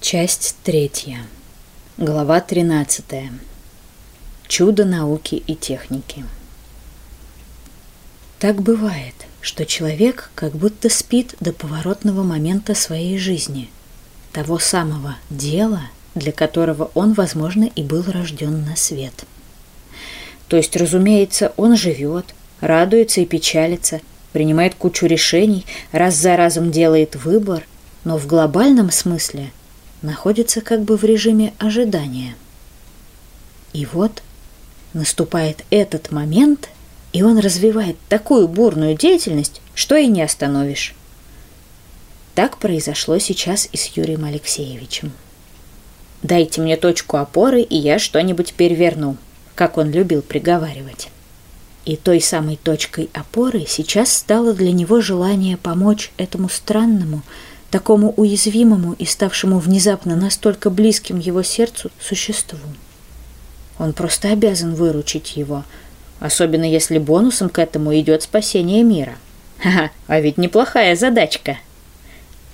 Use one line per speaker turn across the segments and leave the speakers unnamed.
Часть третья. Глава тринадцатая. Чудо науки и техники. Так бывает, что человек как будто спит до поворотного момента своей жизни, того самого дела, для которого он, возможно, и был рожден на свет. То есть, разумеется, он живет, радуется и печалится, принимает кучу решений, раз за разом делает выбор, но в глобальном смысле – находится как бы в режиме ожидания. И вот наступает этот момент, и он развивает такую бурную деятельность, что и не остановишь. Так произошло сейчас и с Юрием Алексеевичем. «Дайте мне точку опоры, и я что-нибудь переверну», как он любил приговаривать. И той самой точкой опоры сейчас стало для него желание помочь этому странному, такому уязвимому и ставшему внезапно настолько близким его сердцу существу. Он просто обязан выручить его, особенно если бонусом к этому идет спасение мира. Ха-ха, а ведь неплохая задачка.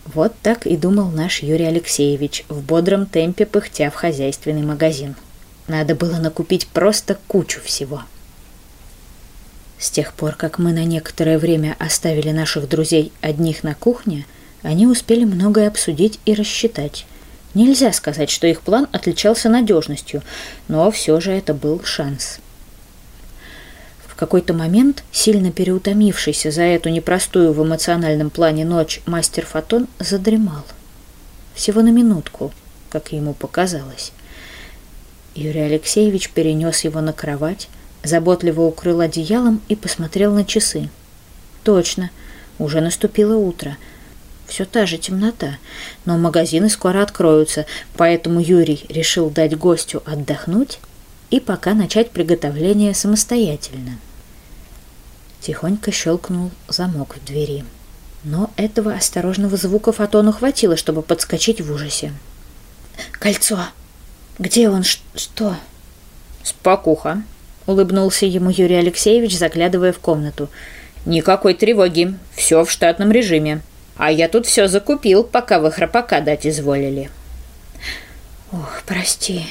Вот так и думал наш Юрий Алексеевич, в бодром темпе пыхтя в хозяйственный магазин. Надо было накупить просто кучу всего. С тех пор, как мы на некоторое время оставили наших друзей одних на кухне, они успели многое обсудить и рассчитать. Нельзя сказать, что их план отличался надежностью, но все же это был шанс. В какой-то момент, сильно переутомившийся за эту непростую в эмоциональном плане ночь, мастер Фотон задремал. Всего на минутку, как ему показалось. Юрий Алексеевич перенес его на кровать, заботливо укрыл одеялом и посмотрел на часы. Точно, уже наступило утро — все та же темнота, но магазины скоро откроются, поэтому Юрий решил дать гостю отдохнуть и пока начать приготовление самостоятельно. Тихонько щелкнул замок в двери. Но этого осторожного звука Фотону хватило, чтобы подскочить в ужасе. «Кольцо! Где он? Что?»
«Спокуха!» — улыбнулся ему Юрий Алексеевич, заглядывая в комнату. «Никакой тревоги. Все в штатном режиме. А я тут все закупил, пока вы храпака дать изволили.
Ох, прости.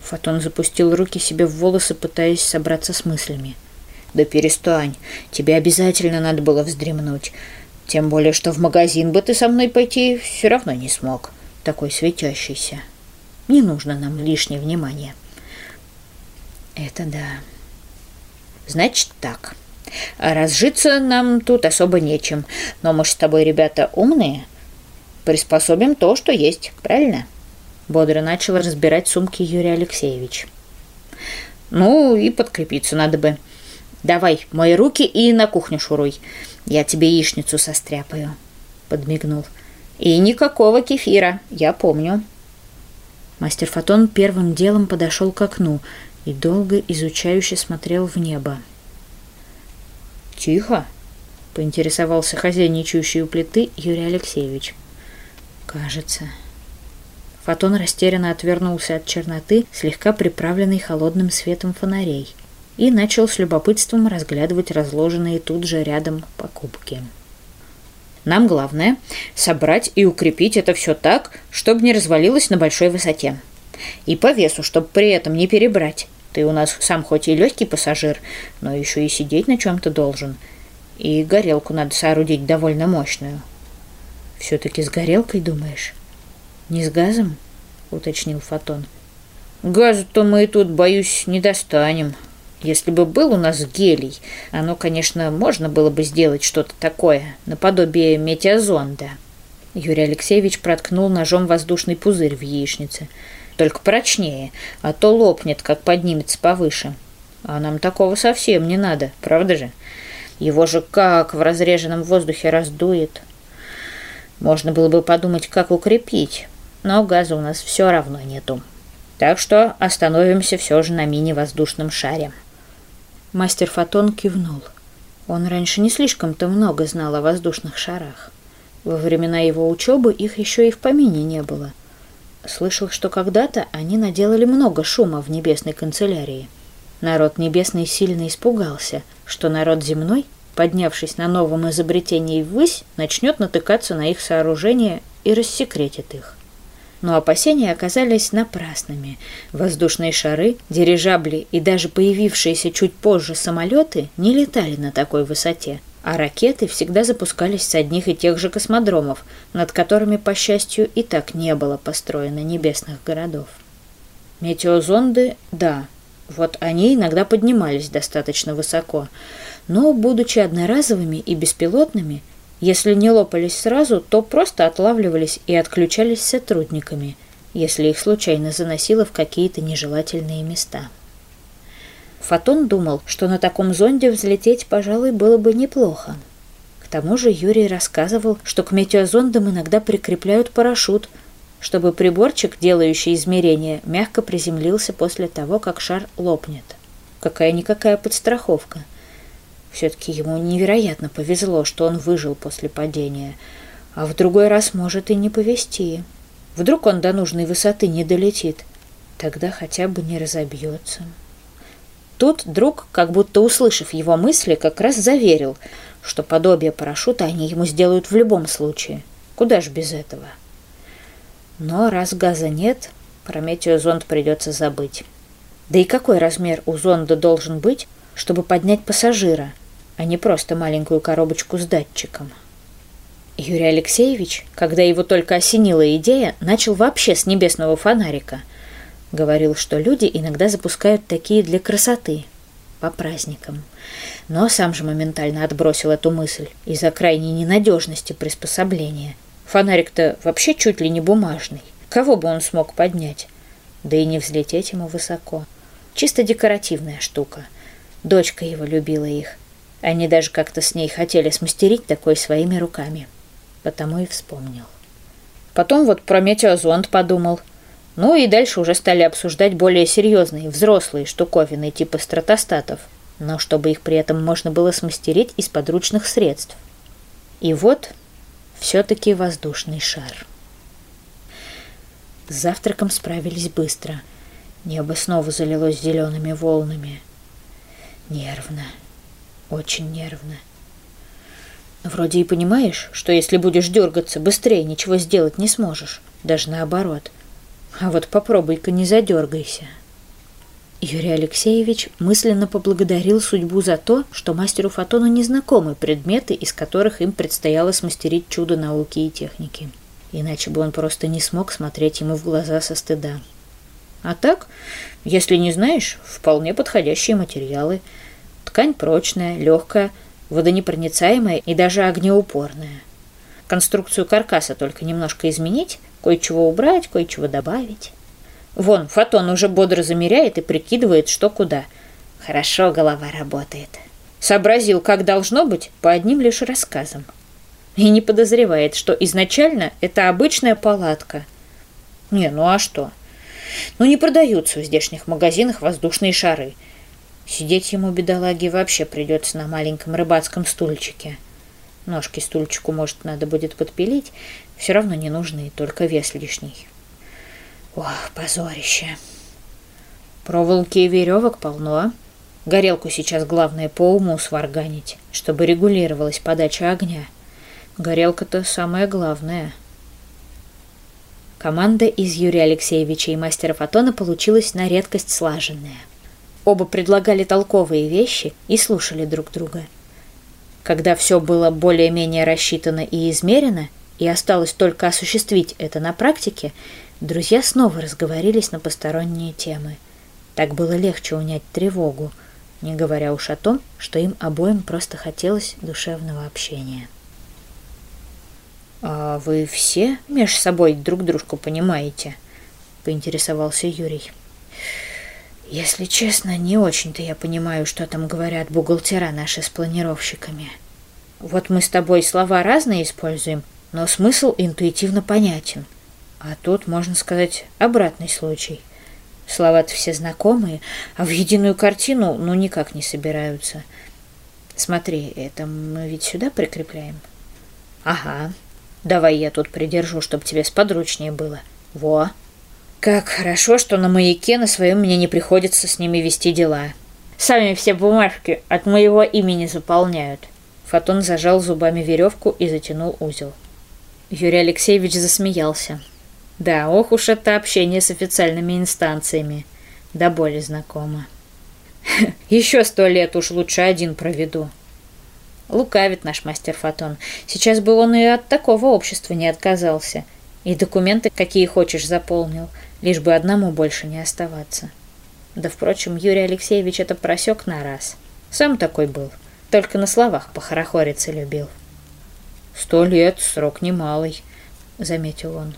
Фотон запустил руки себе в волосы, пытаясь собраться с мыслями.
Да перестань. Тебе обязательно надо было вздремнуть. Тем более, что в магазин бы ты со мной пойти все равно не смог. Такой светящийся. Не нужно нам лишнее внимание.
Это да.
Значит так. Разжиться нам тут особо нечем, но мы же с тобой, ребята, умные. Приспособим то, что есть, правильно?» Бодро начал разбирать сумки Юрий Алексеевич. «Ну, и подкрепиться надо бы. Давай, мои руки и на кухню шуруй. Я тебе яичницу состряпаю», — подмигнул. «И никакого кефира, я помню».
Мастер Фотон первым делом подошел к окну и долго изучающе смотрел в небо.
«Тихо?» — поинтересовался хозяйничающий у плиты Юрий Алексеевич.
«Кажется». Фотон растерянно отвернулся от черноты, слегка приправленной холодным светом фонарей, и начал с любопытством разглядывать разложенные тут же рядом покупки.
«Нам главное — собрать и укрепить это все так, чтобы не развалилось на большой высоте. И по весу, чтобы при этом не перебрать. Ты у нас сам хоть и легкий пассажир, но еще и сидеть на чем-то должен. И горелку надо соорудить довольно мощную.
Все-таки с горелкой, думаешь? Не с газом? Уточнил Фотон.
Газу-то мы и тут, боюсь, не достанем. Если бы был у нас гелий, оно, конечно, можно было бы сделать что-то такое, наподобие метеозонда. Юрий Алексеевич проткнул ножом воздушный пузырь в яичнице – только прочнее, а то лопнет, как поднимется повыше. А нам такого совсем не надо, правда же? Его же как в разреженном воздухе раздует. Можно было бы подумать, как укрепить, но газа у нас все равно нету. Так что остановимся все же на мини-воздушном шаре.
Мастер Фотон кивнул. Он раньше не слишком-то много знал о воздушных шарах. Во времена его учебы их еще и в помине не было – Слышал, что когда-то они наделали много шума в небесной канцелярии. Народ небесный сильно испугался, что народ земной, поднявшись на новом изобретении ввысь, начнет натыкаться на их сооружения и рассекретит их. Но опасения оказались напрасными. Воздушные шары, дирижабли и даже появившиеся чуть позже самолеты не летали на такой высоте, а ракеты всегда запускались с одних и тех же космодромов, над которыми, по счастью, и так не было построено небесных городов. Метеозонды – да, вот они иногда поднимались достаточно высоко, но, будучи одноразовыми и беспилотными, если не лопались сразу, то просто отлавливались и отключались сотрудниками, если их случайно заносило в какие-то нежелательные места. Фотон думал, что на таком зонде взлететь, пожалуй, было бы неплохо. К тому же Юрий рассказывал, что к метеозондам иногда прикрепляют парашют, чтобы приборчик, делающий измерения, мягко приземлился после того, как шар лопнет. Какая-никакая подстраховка. Все-таки ему невероятно повезло, что он выжил после падения, а в другой раз может и не повезти. Вдруг он до нужной высоты не долетит, тогда хотя бы не разобьется. Тут друг, как будто услышав его мысли, как раз заверил, что подобие парашюта они ему сделают в любом случае. Куда ж без этого? Но раз газа нет, про метеозонд придется забыть. Да и какой размер у зонда должен быть, чтобы поднять пассажира, а не просто маленькую коробочку с датчиком? Юрий Алексеевич, когда его только осенила идея, начал вообще с небесного фонарика – Говорил, что люди иногда запускают такие для красоты, по праздникам. Но сам же моментально отбросил эту мысль из-за крайней ненадежности приспособления. Фонарик-то вообще чуть ли не бумажный. Кого бы он смог поднять? Да и не взлететь ему высоко. Чисто декоративная штука. Дочка его любила их. Они даже как-то с ней хотели смастерить такой своими руками. Потому и вспомнил. Потом вот про метеозонд подумал – ну и дальше уже стали обсуждать более серьезные, взрослые штуковины типа стратостатов, но чтобы их при этом можно было смастерить из подручных средств. И вот все-таки воздушный шар. С завтраком справились быстро. Небо снова залилось зелеными волнами. Нервно. Очень нервно. Вроде и понимаешь, что если будешь дергаться быстрее, ничего сделать не сможешь. Даже наоборот. А вот попробуй-ка не задергайся. Юрий Алексеевич мысленно поблагодарил судьбу за то, что мастеру Фотону незнакомы предметы, из которых им предстояло смастерить чудо науки и техники. Иначе бы он просто не смог смотреть ему в глаза со стыда. А так, если не знаешь, вполне подходящие материалы. Ткань прочная, легкая, водонепроницаемая и даже огнеупорная. Конструкцию каркаса только немножко изменить, Кое-чего убрать, кое-чего добавить. Вон, Фотон уже бодро замеряет и прикидывает, что куда. Хорошо голова работает. Сообразил, как должно быть, по одним лишь рассказам. И не подозревает, что изначально это обычная палатка. Не, ну а что? Ну не продаются в здешних магазинах воздушные шары. Сидеть ему, бедолаге, вообще придется на маленьком рыбацком стульчике. Ножки стульчику, может, надо будет подпилить, все равно не нужны, только вес лишний. Ох, позорище. Проволоки и веревок полно. Горелку сейчас главное по уму сварганить, чтобы регулировалась подача огня. Горелка-то самое главное. Команда из Юрия Алексеевича и мастера Фотона получилась на редкость слаженная. Оба предлагали толковые вещи и слушали друг друга. Когда все было более-менее рассчитано и измерено, и осталось только осуществить это на практике, друзья снова разговорились на посторонние темы. Так было легче унять тревогу, не говоря уж о том, что им обоим просто хотелось душевного общения. «А вы все между собой друг дружку понимаете?» — поинтересовался Юрий. «Если честно, не очень-то я понимаю, что там говорят бухгалтера наши с планировщиками. Вот мы с тобой слова разные используем — но смысл интуитивно понятен. А тут, можно сказать, обратный случай. Слова-то все знакомые, а в единую картину ну никак не собираются. Смотри, это мы ведь сюда прикрепляем? Ага. Давай я тут придержу, чтобы тебе сподручнее было. Во. Как хорошо, что на маяке на своем мне не приходится с ними вести дела. Сами все бумажки от моего имени заполняют. Фотон зажал зубами веревку и затянул узел. Юрий Алексеевич засмеялся.
Да, ох уж это общение с официальными инстанциями. Да более знакомо. Еще сто лет уж лучше один проведу. Лукавит наш мастер Фотон. Сейчас бы он и от такого общества не отказался. И документы, какие хочешь, заполнил, лишь бы одному больше не оставаться. Да, впрочем, Юрий Алексеевич это просек на раз. Сам такой был, только на словах похорохориться любил. «Сто лет, срок немалый», — заметил он.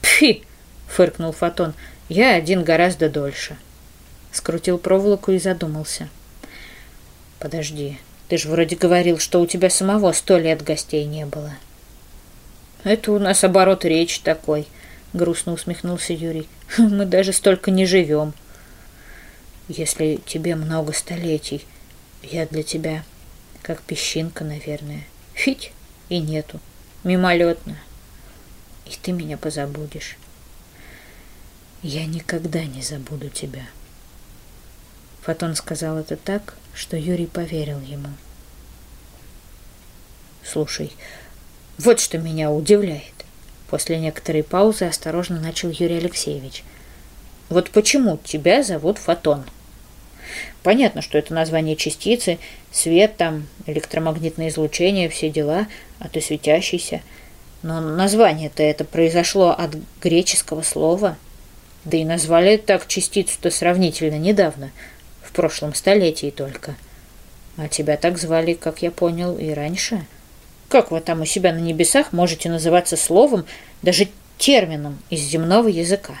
«Пфи!» — фыркнул Фотон. «Я один гораздо дольше». Скрутил проволоку и задумался. «Подожди, ты же вроде говорил, что у тебя самого сто лет гостей не было». «Это у нас оборот речи такой», — грустно усмехнулся Юрий. «Мы даже столько не живем». «Если тебе много столетий, я для тебя как песчинка, наверное. Фить и нету, мимолетно. И ты меня позабудешь. Я никогда не забуду тебя». Фотон сказал это так, что Юрий поверил ему. «Слушай, вот что меня удивляет». После некоторой паузы осторожно начал Юрий Алексеевич. «Вот почему тебя зовут Фотон?» Понятно, что это название частицы, свет там, электромагнитное излучение, все дела, а ты светящийся. Но название-то это произошло от греческого слова. Да и назвали так частицу-то сравнительно недавно – в прошлом столетии только. А тебя так звали, как я понял, и раньше. Как вы там у себя на небесах можете называться словом, даже термином из земного языка?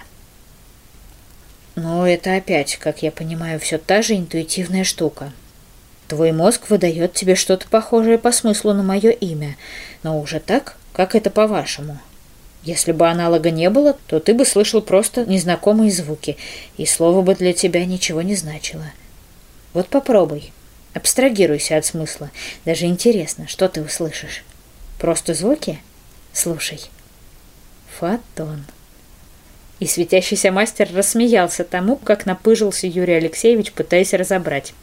Но это опять, как я понимаю, все та же интуитивная штука. Твой мозг выдает тебе что-то похожее по смыслу на мое имя, но уже так, как это по-вашему. Если бы аналога не было, то ты бы слышал просто незнакомые звуки, и слово бы для тебя ничего не значило. Вот попробуй. Абстрагируйся от смысла. Даже интересно, что ты услышишь. Просто звуки? Слушай. Фотон. И светящийся мастер рассмеялся тому, как напыжился Юрий Алексеевич, пытаясь разобрать.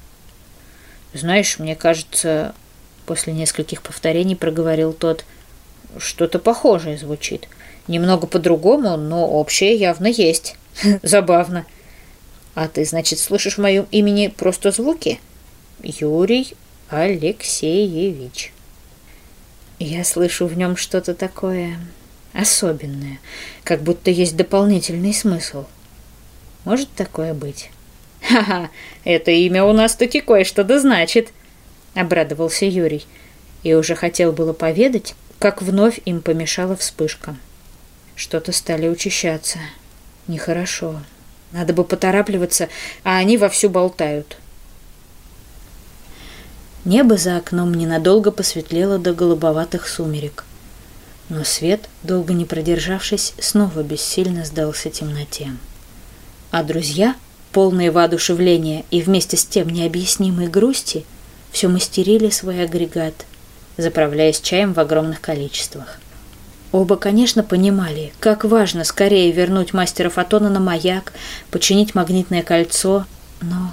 «Знаешь, мне кажется...» После нескольких повторений проговорил тот. «Что-то похожее звучит. Немного по-другому, но общее явно есть. Забавно. А ты, значит, слышишь в моем имени просто звуки? Юрий Алексеевич. Я слышу в нем что-то такое особенное, как будто есть дополнительный смысл. Может такое быть? Ха-ха, это имя у нас таки кое-что да значит, обрадовался Юрий и уже хотел было поведать, как вновь им помешала вспышка. Что-то стали учащаться. Нехорошо. Надо бы поторапливаться, а они вовсю болтают. Небо за окном ненадолго посветлело до голубоватых сумерек. Но свет, долго не продержавшись, снова бессильно сдался темноте. А друзья, полные воодушевления и вместе с тем необъяснимой грусти, все мастерили свой агрегат, заправляясь чаем в огромных количествах. Оба, конечно, понимали, как важно скорее вернуть мастера Фотона на маяк, починить магнитное кольцо, но...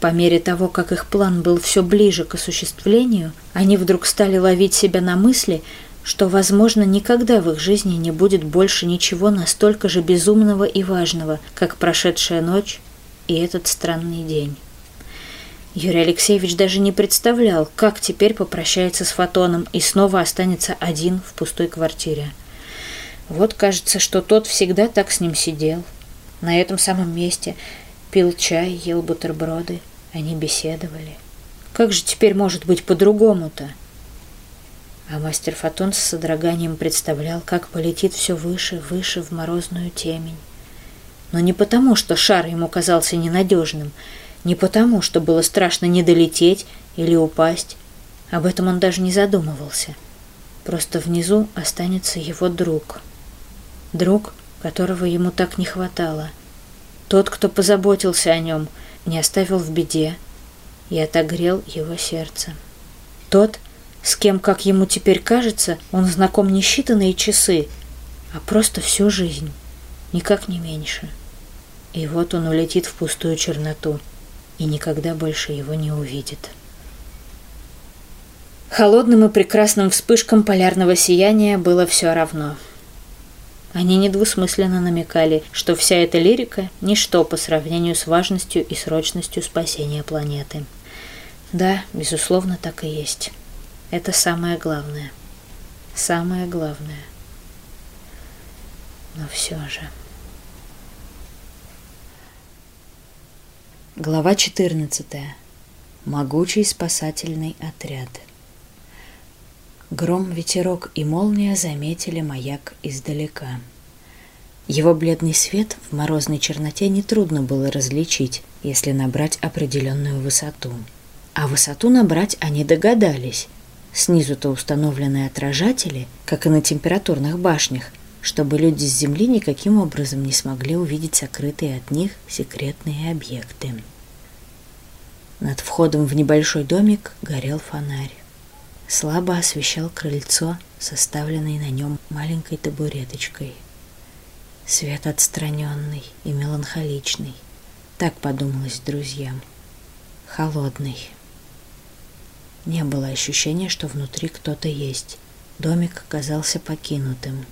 По мере того, как их план был все ближе к осуществлению, они вдруг стали ловить себя на мысли, что, возможно, никогда в их жизни не будет больше ничего настолько же безумного и важного, как прошедшая ночь и этот странный день. Юрий Алексеевич даже не представлял, как теперь попрощается с Фотоном и снова останется один в пустой квартире. Вот кажется, что тот всегда так с ним сидел. На этом самом месте пил чай, ел бутерброды. Они беседовали. Как же теперь может быть по-другому-то? А мастер Фотон с содроганием представлял, как полетит все выше, выше в морозную темень. Но не потому, что шар ему казался ненадежным — не потому, что было страшно не долететь или упасть. Об этом он даже не задумывался. Просто внизу останется его друг. Друг, которого ему так не хватало. Тот, кто позаботился о нем, не оставил в беде и отогрел его сердце. Тот, с кем, как ему теперь кажется, он знаком не считанные часы, а просто всю жизнь, никак не меньше. И вот он улетит в пустую черноту — и никогда больше его не увидит. Холодным и прекрасным вспышкам полярного сияния было все равно.
Они недвусмысленно намекали, что вся эта лирика – ничто по сравнению с важностью и срочностью спасения планеты. Да, безусловно, так и есть. Это самое главное. Самое главное. Но все же... Глава 14. Могучий спасательный отряд. Гром, ветерок и молния заметили маяк издалека. Его бледный свет в морозной черноте нетрудно было различить, если набрать определенную высоту. А высоту набрать они догадались. Снизу-то установлены отражатели, как и на температурных башнях, чтобы люди с Земли никаким образом не смогли увидеть сокрытые от них секретные объекты. Над входом в небольшой домик горел фонарь. Слабо освещал крыльцо, составленное на нем маленькой табуреточкой. Свет отстраненный и меланхоличный. Так подумалось друзьям. Холодный. Не было ощущения, что внутри кто-то есть. Домик казался покинутым.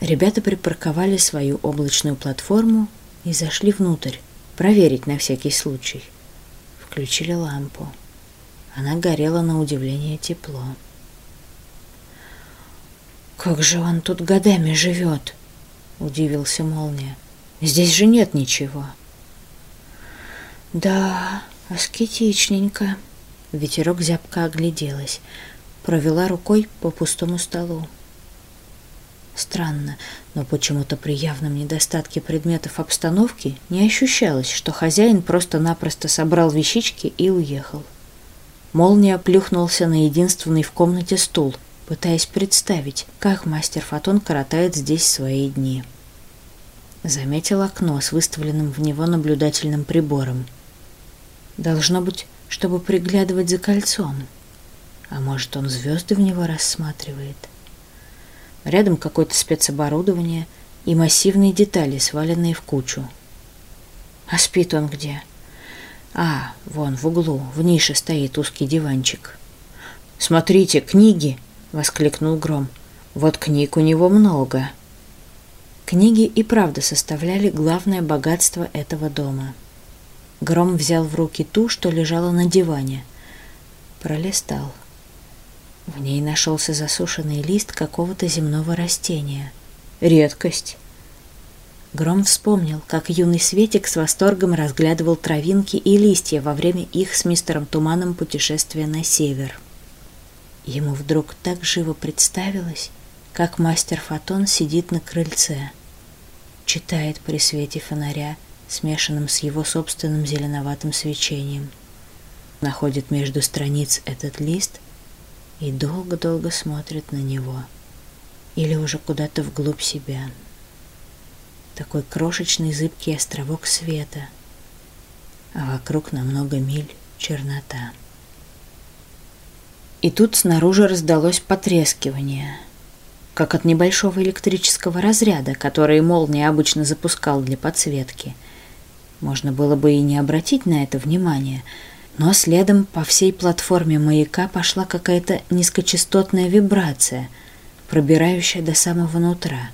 Ребята припарковали свою облачную платформу и зашли внутрь, проверить на всякий случай. Включили лампу. Она горела на удивление тепло. «Как же он тут годами живет?» — удивился Молния. «Здесь же нет ничего». «Да, аскетичненько». Ветерок зябко огляделась, провела рукой по пустому столу. Странно, но почему-то при явном недостатке предметов обстановки не ощущалось, что хозяин просто-напросто собрал вещички и уехал. Молния плюхнулся на единственный в комнате стул, пытаясь представить, как мастер Фотон коротает здесь свои дни. Заметил окно с выставленным в него наблюдательным прибором. Должно быть, чтобы приглядывать за кольцом. А может, он звезды в него рассматривает — Рядом какое-то спецоборудование и массивные детали, сваленные в кучу. А спит он где? А, вон в углу, в нише стоит узкий диванчик. «Смотрите, книги!» — воскликнул Гром. «Вот книг у него много». Книги и правда составляли главное богатство этого дома. Гром взял в руки ту, что лежала на диване. Пролистал — в ней нашелся засушенный лист какого-то земного растения. Редкость. Гром вспомнил, как юный Светик с восторгом разглядывал травинки и листья во время их с мистером Туманом путешествия на север. Ему вдруг так живо представилось, как мастер Фотон сидит на крыльце, читает при свете фонаря, смешанным с его собственным зеленоватым свечением. Находит между страниц этот лист — и долго-долго смотрит на него или уже куда-то вглубь себя. Такой крошечный зыбкий островок света, а вокруг на много миль чернота. И тут снаружи раздалось потрескивание, как от небольшого электрического разряда, который молния обычно запускал для подсветки. Можно было бы и не обратить на это внимания — но следом по всей платформе маяка пошла какая-то низкочастотная вибрация, пробирающая до самого нутра.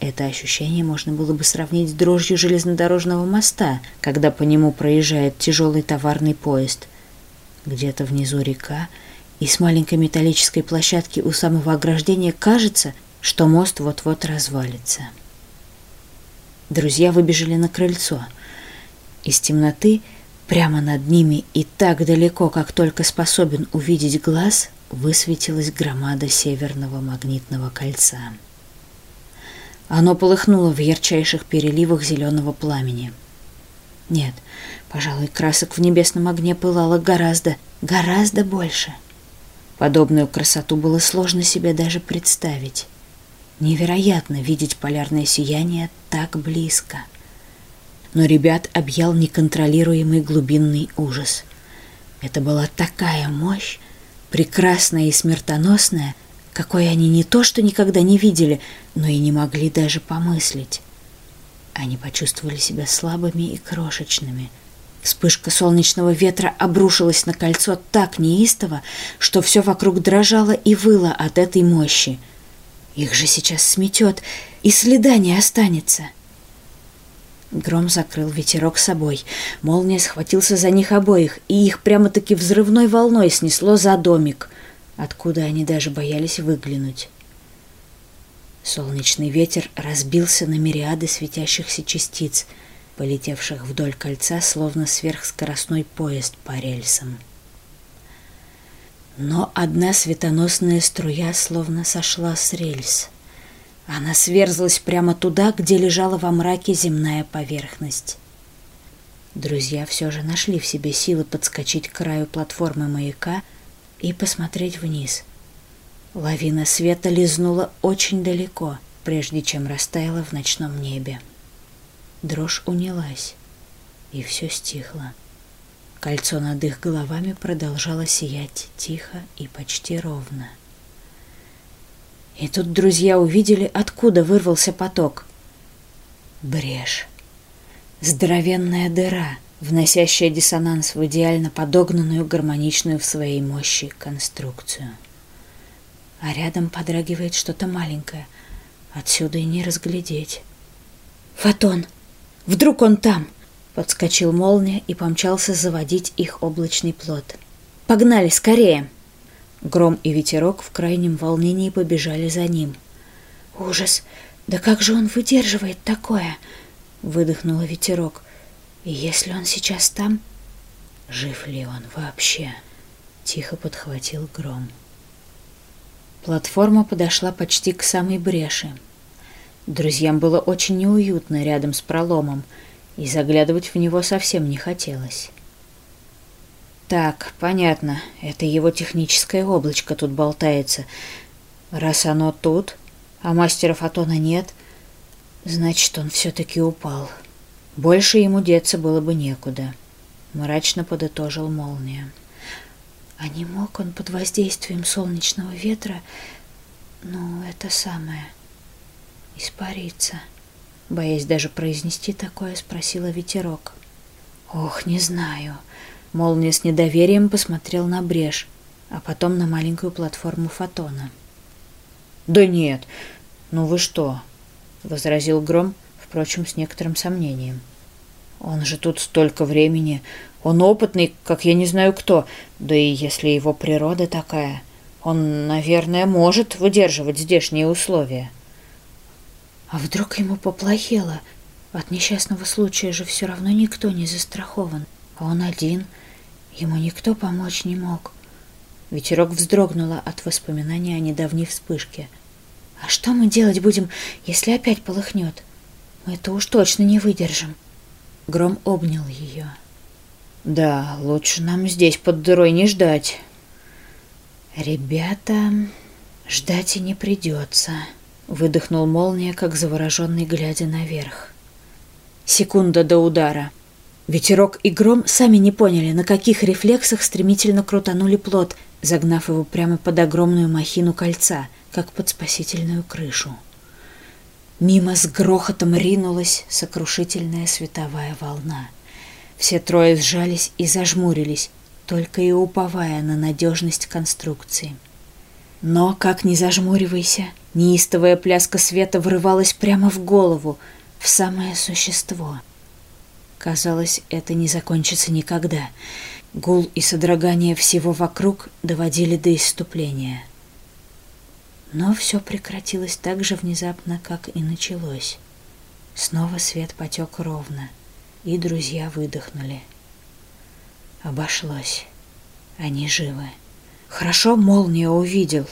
Это ощущение можно было бы сравнить с дрожью железнодорожного моста, когда по нему проезжает тяжелый товарный поезд. Где-то внизу река, и с маленькой металлической площадки у самого ограждения кажется, что мост вот-вот развалится. Друзья выбежали на крыльцо. Из темноты – Прямо над ними и так далеко, как только способен увидеть глаз, высветилась громада Северного магнитного кольца. Оно полыхнуло в ярчайших переливах зеленого пламени. Нет, пожалуй, красок в небесном огне пылало гораздо, гораздо больше. Подобную красоту было сложно себе даже представить. Невероятно видеть полярное сияние так близко — но ребят объял неконтролируемый глубинный ужас. Это была такая мощь, прекрасная и смертоносная, какой они не то что никогда не видели, но и не могли даже помыслить. Они почувствовали себя слабыми и крошечными. Вспышка солнечного ветра обрушилась на кольцо так неистово, что все вокруг дрожало и выло от этой мощи. Их же сейчас сметет, и следа не останется. Гром закрыл ветерок собой. Молния схватился за них обоих, и их прямо-таки взрывной волной снесло за домик, откуда они даже боялись выглянуть. Солнечный ветер разбился на мириады светящихся частиц, полетевших вдоль кольца, словно сверхскоростной поезд по рельсам. Но одна светоносная струя словно сошла с рельс. Она сверзлась прямо туда, где лежала во мраке земная поверхность. Друзья все же нашли в себе силы подскочить к краю платформы маяка и посмотреть вниз. Лавина света лизнула очень далеко, прежде чем растаяла в ночном небе. Дрожь унялась, и все стихло. Кольцо над их головами продолжало сиять тихо и почти ровно. И тут друзья увидели, откуда вырвался поток. Брешь. Здоровенная дыра, вносящая диссонанс в идеально подогнанную, гармоничную в своей мощи конструкцию. А рядом подрагивает что-то маленькое. Отсюда и не разглядеть. «Фотон! Вдруг он там!» Подскочил молния и помчался заводить их облачный плод. «Погнали, скорее!» Гром и ветерок в крайнем волнении побежали за ним. «Ужас! Да как же он выдерживает такое?» — выдохнула ветерок. «И если он сейчас там...» «Жив ли он вообще?» — тихо подхватил Гром. Платформа подошла почти к самой бреши. Друзьям было очень неуютно рядом с проломом, и заглядывать в него совсем не хотелось. Так, понятно. Это его техническое облачко тут болтается. Раз оно тут, а мастера фотона нет, значит, он все-таки упал. Больше ему деться было бы некуда. Мрачно подытожил молния. А не мог он под воздействием солнечного ветра, ну, это самое, испариться? Боясь даже произнести такое, спросила ветерок. Ох, не знаю. — Молния с недоверием посмотрел на брешь, а потом на маленькую платформу фотона. «Да нет, ну вы что?» — возразил Гром, впрочем, с некоторым сомнением. «Он же тут столько времени. Он опытный, как я не знаю кто. Да и если его природа такая, он, наверное, может выдерживать здешние условия». «А вдруг ему поплохело? От несчастного случая же все равно никто не застрахован, а он один — Ему никто помочь не мог. Ветерок вздрогнула от воспоминания о недавней вспышке. «А что мы делать будем, если опять полыхнет? Мы это уж точно не выдержим». Гром обнял ее. «Да, лучше нам здесь под дырой не ждать». «Ребята, ждать и не придется», — выдохнул молния, как завороженный, глядя наверх. Секунда до удара — Ветерок и гром сами не поняли, на каких рефлексах стремительно крутанули плод, загнав его прямо под огромную махину кольца, как под спасительную крышу. Мимо с грохотом ринулась сокрушительная световая волна. Все трое сжались и зажмурились, только и уповая на надежность конструкции. Но, как ни зажмуривайся, неистовая пляска света врывалась прямо в голову, в самое существо — Казалось, это не закончится никогда. Гул и содрогание всего вокруг доводили до исступления. Но все прекратилось так же внезапно, как и началось. Снова свет потек ровно, и друзья выдохнули. Обошлось. Они живы. Хорошо молния увидел.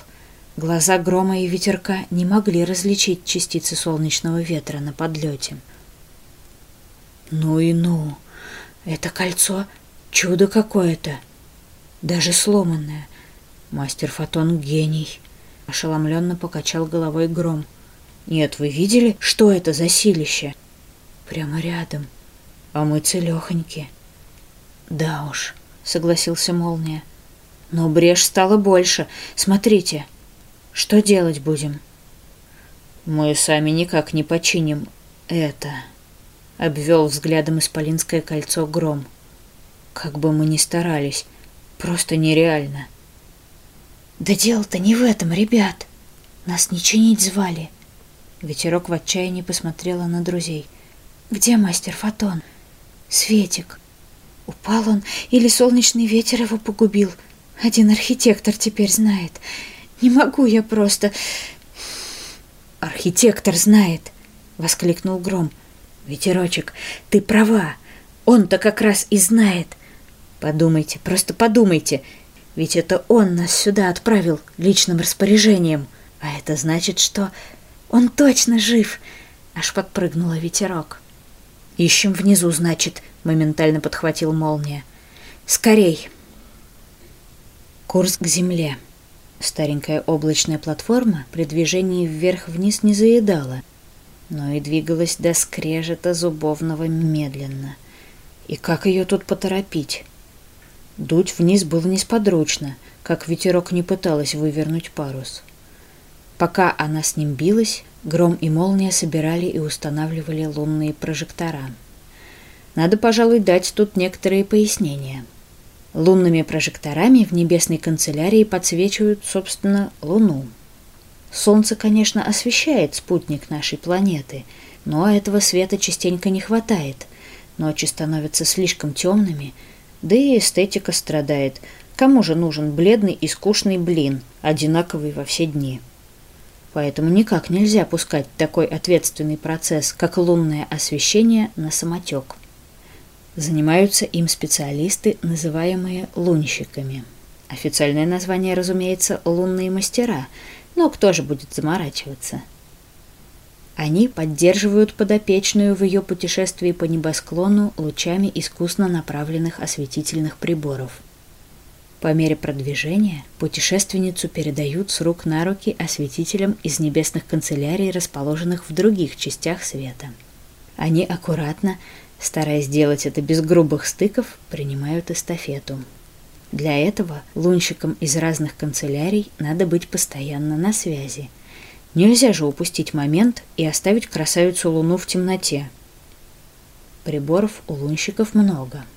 Глаза грома и ветерка не могли различить частицы солнечного ветра на подлете. — ну и ну. Это кольцо — чудо какое-то. Даже сломанное. Мастер Фотон — гений. Ошеломленно покачал головой гром. Нет, вы видели, что это за силище? Прямо рядом. А мы целехоньки. Да уж, согласился молния. Но брешь стала больше. Смотрите. Что делать будем? Мы сами никак не починим это. — обвел взглядом исполинское кольцо гром. «Как бы мы ни старались, просто нереально». «Да дело-то не в этом, ребят!» Нас не чинить звали. Ветерок в отчаянии посмотрела на друзей. Где мастер Фотон? Светик. Упал он или солнечный ветер его погубил? Один архитектор теперь знает. Не могу я просто... Архитектор знает, воскликнул Гром. Ветерочек, ты права. Он-то как раз и знает. Подумайте, просто подумайте. Ведь это он нас сюда отправил личным распоряжением. А это значит, что он точно жив. Аж подпрыгнула ветерок. Ищем внизу, значит, моментально подхватил молния. Скорей. Курс к земле. Старенькая облачная платформа при движении вверх-вниз не заедала, но и двигалась до скрежета зубовного медленно. И как ее тут поторопить? Дуть вниз было несподручно, как ветерок не пыталась вывернуть парус. Пока она с ним билась, гром и молния собирали и устанавливали лунные прожектора. Надо, пожалуй, дать тут некоторые пояснения. Лунными прожекторами в небесной канцелярии подсвечивают, собственно, Луну. Солнце, конечно, освещает спутник нашей планеты, но этого света частенько не хватает. Ночи становятся слишком темными, да и эстетика страдает. Кому же нужен бледный и скучный блин, одинаковый во все дни? Поэтому никак нельзя пускать такой ответственный процесс, как лунное освещение, на самотек. Занимаются им специалисты, называемые лунщиками. Официальное название, разумеется, лунные мастера, но кто же будет заморачиваться? Они поддерживают подопечную в ее путешествии по небосклону лучами искусно направленных осветительных приборов – по мере продвижения путешественницу передают с рук на руки осветителям из небесных канцелярий, расположенных в других частях света. Они аккуратно, стараясь сделать это без грубых стыков, принимают эстафету. Для этого лунщикам из разных канцелярий надо быть постоянно на связи. Нельзя же упустить момент и оставить красавицу Луну в темноте. Приборов у лунщиков много –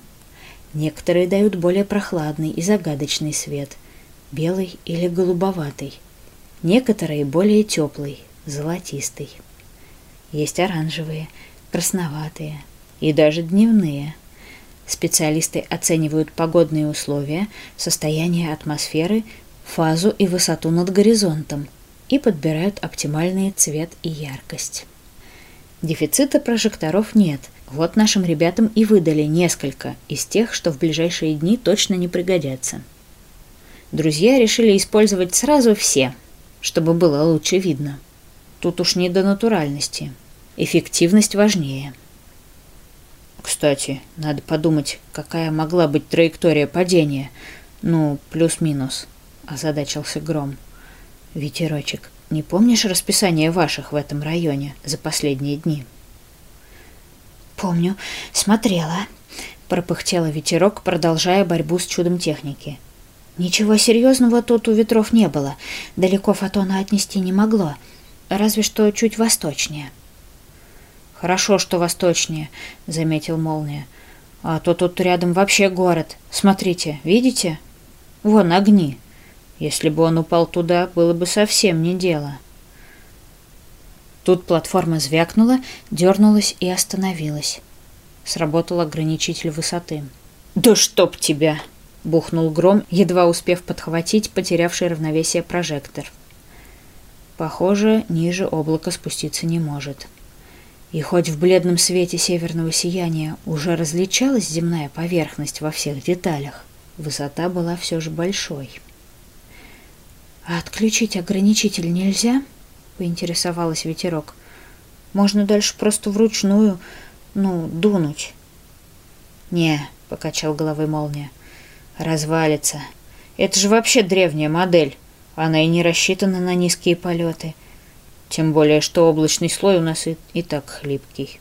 Некоторые дают более прохладный и загадочный свет, белый или голубоватый. Некоторые более теплый, золотистый. Есть оранжевые, красноватые и даже дневные. Специалисты оценивают погодные условия, состояние атмосферы, фазу и высоту над горизонтом и подбирают оптимальный цвет и яркость. Дефицита прожекторов нет – вот нашим ребятам и выдали несколько из тех, что в ближайшие дни точно не пригодятся. Друзья решили использовать сразу все, чтобы было лучше видно. Тут уж не до натуральности. Эффективность важнее. Кстати, надо подумать, какая могла быть траектория падения. Ну, плюс-минус, озадачился Гром. Ветерочек, не помнишь расписание ваших в этом районе за последние дни? — «Помню, смотрела», — пропыхтела ветерок, продолжая борьбу с чудом техники. «Ничего серьезного тут у ветров не было. Далеко фотона отнести не могло. Разве что чуть восточнее». «Хорошо, что восточнее», — заметил молния. «А то тут рядом вообще город. Смотрите, видите? Вон огни. Если бы он упал туда, было бы совсем не дело». Тут платформа звякнула, дернулась и остановилась. Сработал ограничитель высоты. «Да чтоб тебя!» — бухнул гром, едва успев подхватить потерявший равновесие прожектор. Похоже, ниже облако спуститься не может. И хоть в бледном свете северного сияния уже различалась земная поверхность во всех деталях, высота была все же большой. «А отключить ограничитель нельзя?» поинтересовалась ветерок. Можно дальше просто вручную, ну, дунуть. Не, покачал головой молния. Развалится. Это же вообще древняя модель. Она и не рассчитана на низкие полеты. Тем более, что облачный слой у нас и, и так хлипкий.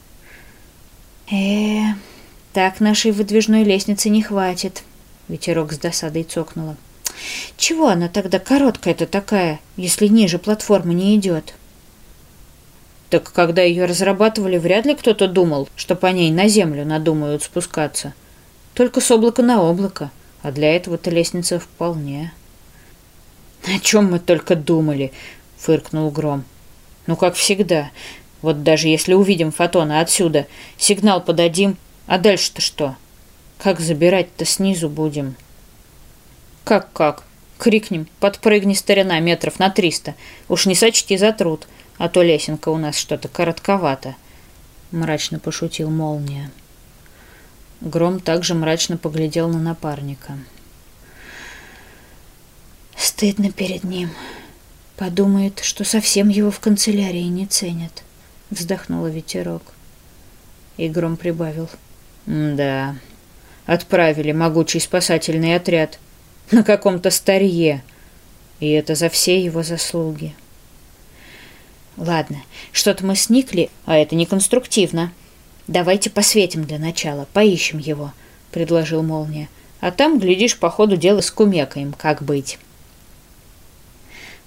э так нашей выдвижной лестницы не хватит. Ветерок с досадой цокнула. Чего она тогда короткая-то такая, если ниже платформы не идет? Так когда ее разрабатывали, вряд ли кто-то думал, что по ней на землю надумают спускаться. Только с облака на облако, а для этого-то лестница вполне. О чем мы только думали,
фыркнул Гром. Ну, как всегда. Вот даже если увидим фотона отсюда, сигнал подадим, а дальше-то что? Как забирать-то снизу будем? Как-как? Крикнем, подпрыгни, старина, метров на триста. Уж не сочти за труд, а то лесенка у нас что-то коротковато. Мрачно пошутил молния. Гром также мрачно поглядел на напарника.
Стыдно перед ним. Подумает, что совсем его в канцелярии не ценят. Вздохнула ветерок.
И Гром прибавил. Да, отправили могучий спасательный отряд на каком-то старье. И это за все его заслуги.
Ладно, что-то мы сникли, а это неконструктивно. Давайте посветим для начала, поищем его, предложил Молния. А там, глядишь, по ходу дела скумекаем, как быть.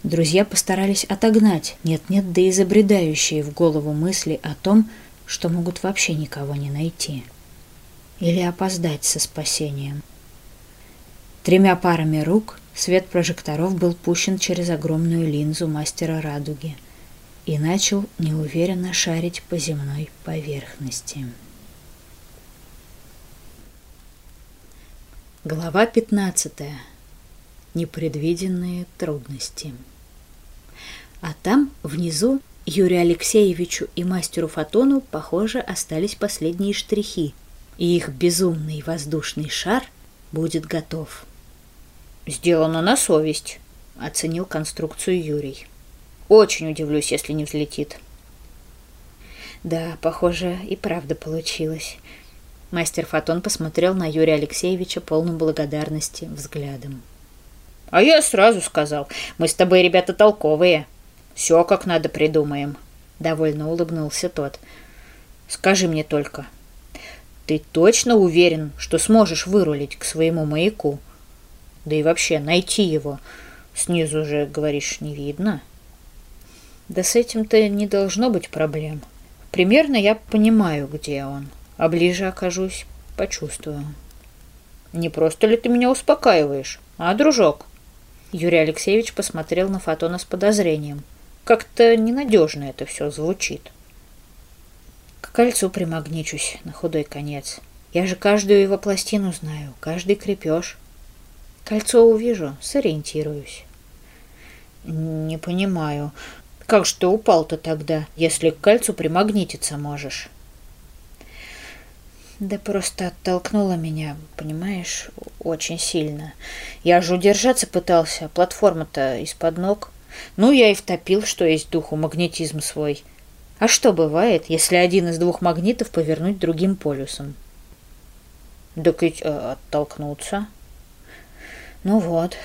Друзья постарались отогнать нет-нет, да и забредающие в голову мысли о том, что могут вообще никого не найти. Или опоздать со спасением. Тремя парами рук свет прожекторов был пущен через огромную линзу мастера радуги и начал неуверенно шарить по земной поверхности. Глава 15. Непредвиденные трудности. А там, внизу, Юрию Алексеевичу и мастеру Фотону, похоже, остались последние штрихи, и их безумный воздушный шар будет готов.
«Сделано на совесть», — оценил конструкцию Юрий. «Очень удивлюсь, если не взлетит».
«Да, похоже, и правда получилось». Мастер Фотон посмотрел на Юрия Алексеевича полным благодарности взглядом.
«А я сразу сказал, мы с тобой, ребята, толковые. Все как надо придумаем», — довольно улыбнулся тот. «Скажи мне только, ты точно уверен, что сможешь вырулить к своему маяку?» Да и вообще найти его снизу же, говоришь, не видно.
Да с этим-то не должно быть проблем. Примерно я понимаю, где он, а ближе окажусь, почувствую.
Не просто ли ты меня успокаиваешь, а, дружок?
Юрий Алексеевич посмотрел на Фотона с подозрением. Как-то ненадежно это все звучит. К кольцу примагничусь на худой конец. Я же каждую его пластину знаю, каждый крепеж. Кольцо увижу, сориентируюсь.
Не понимаю. Как же ты упал-то тогда, если к кольцу примагнититься можешь?
Да просто оттолкнула меня, понимаешь, очень сильно.
Я же удержаться пытался, платформа-то из-под ног. Ну, я и втопил, что есть духу магнетизм свой. А что бывает, если один из двух магнитов повернуть другим полюсом?
Так ведь э, оттолкнуться.
Ну вот.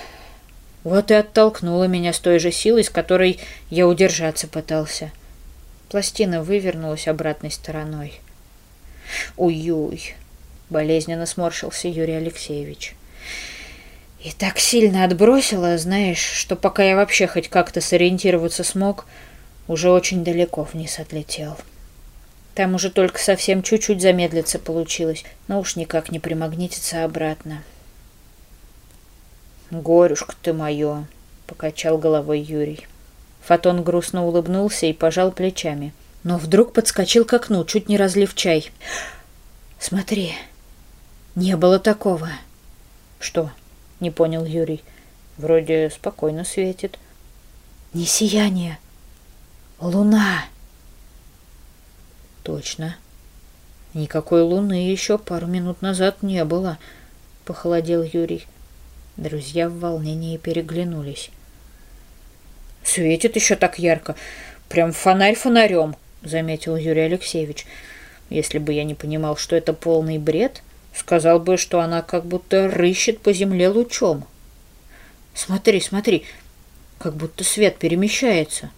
Вот и оттолкнула меня с той же силой, с которой я удержаться пытался. Пластина вывернулась обратной стороной. Уй-уй. Болезненно сморщился Юрий Алексеевич. И так сильно отбросила, знаешь, что пока я вообще хоть как-то сориентироваться смог, уже очень далеко вниз отлетел. Там уже только совсем чуть-чуть замедлиться получилось, но уж никак не примагнититься обратно. — «Горюшка ты мое!» — покачал головой Юрий. Фотон грустно улыбнулся и пожал плечами, но вдруг подскочил к окну, чуть не разлив чай.
«Смотри, не было такого».
«Что?» — не понял Юрий. «Вроде спокойно светит».
«Не сияние, луна».
«Точно. Никакой луны еще пару минут назад не было», — похолодел Юрий. Друзья в волнении переглянулись. «Светит еще так ярко. Прям фонарь фонарем», — заметил Юрий Алексеевич. «Если бы я не понимал, что это полный бред, сказал бы, что она как будто рыщет по земле лучом. Смотри, смотри, как будто свет перемещается».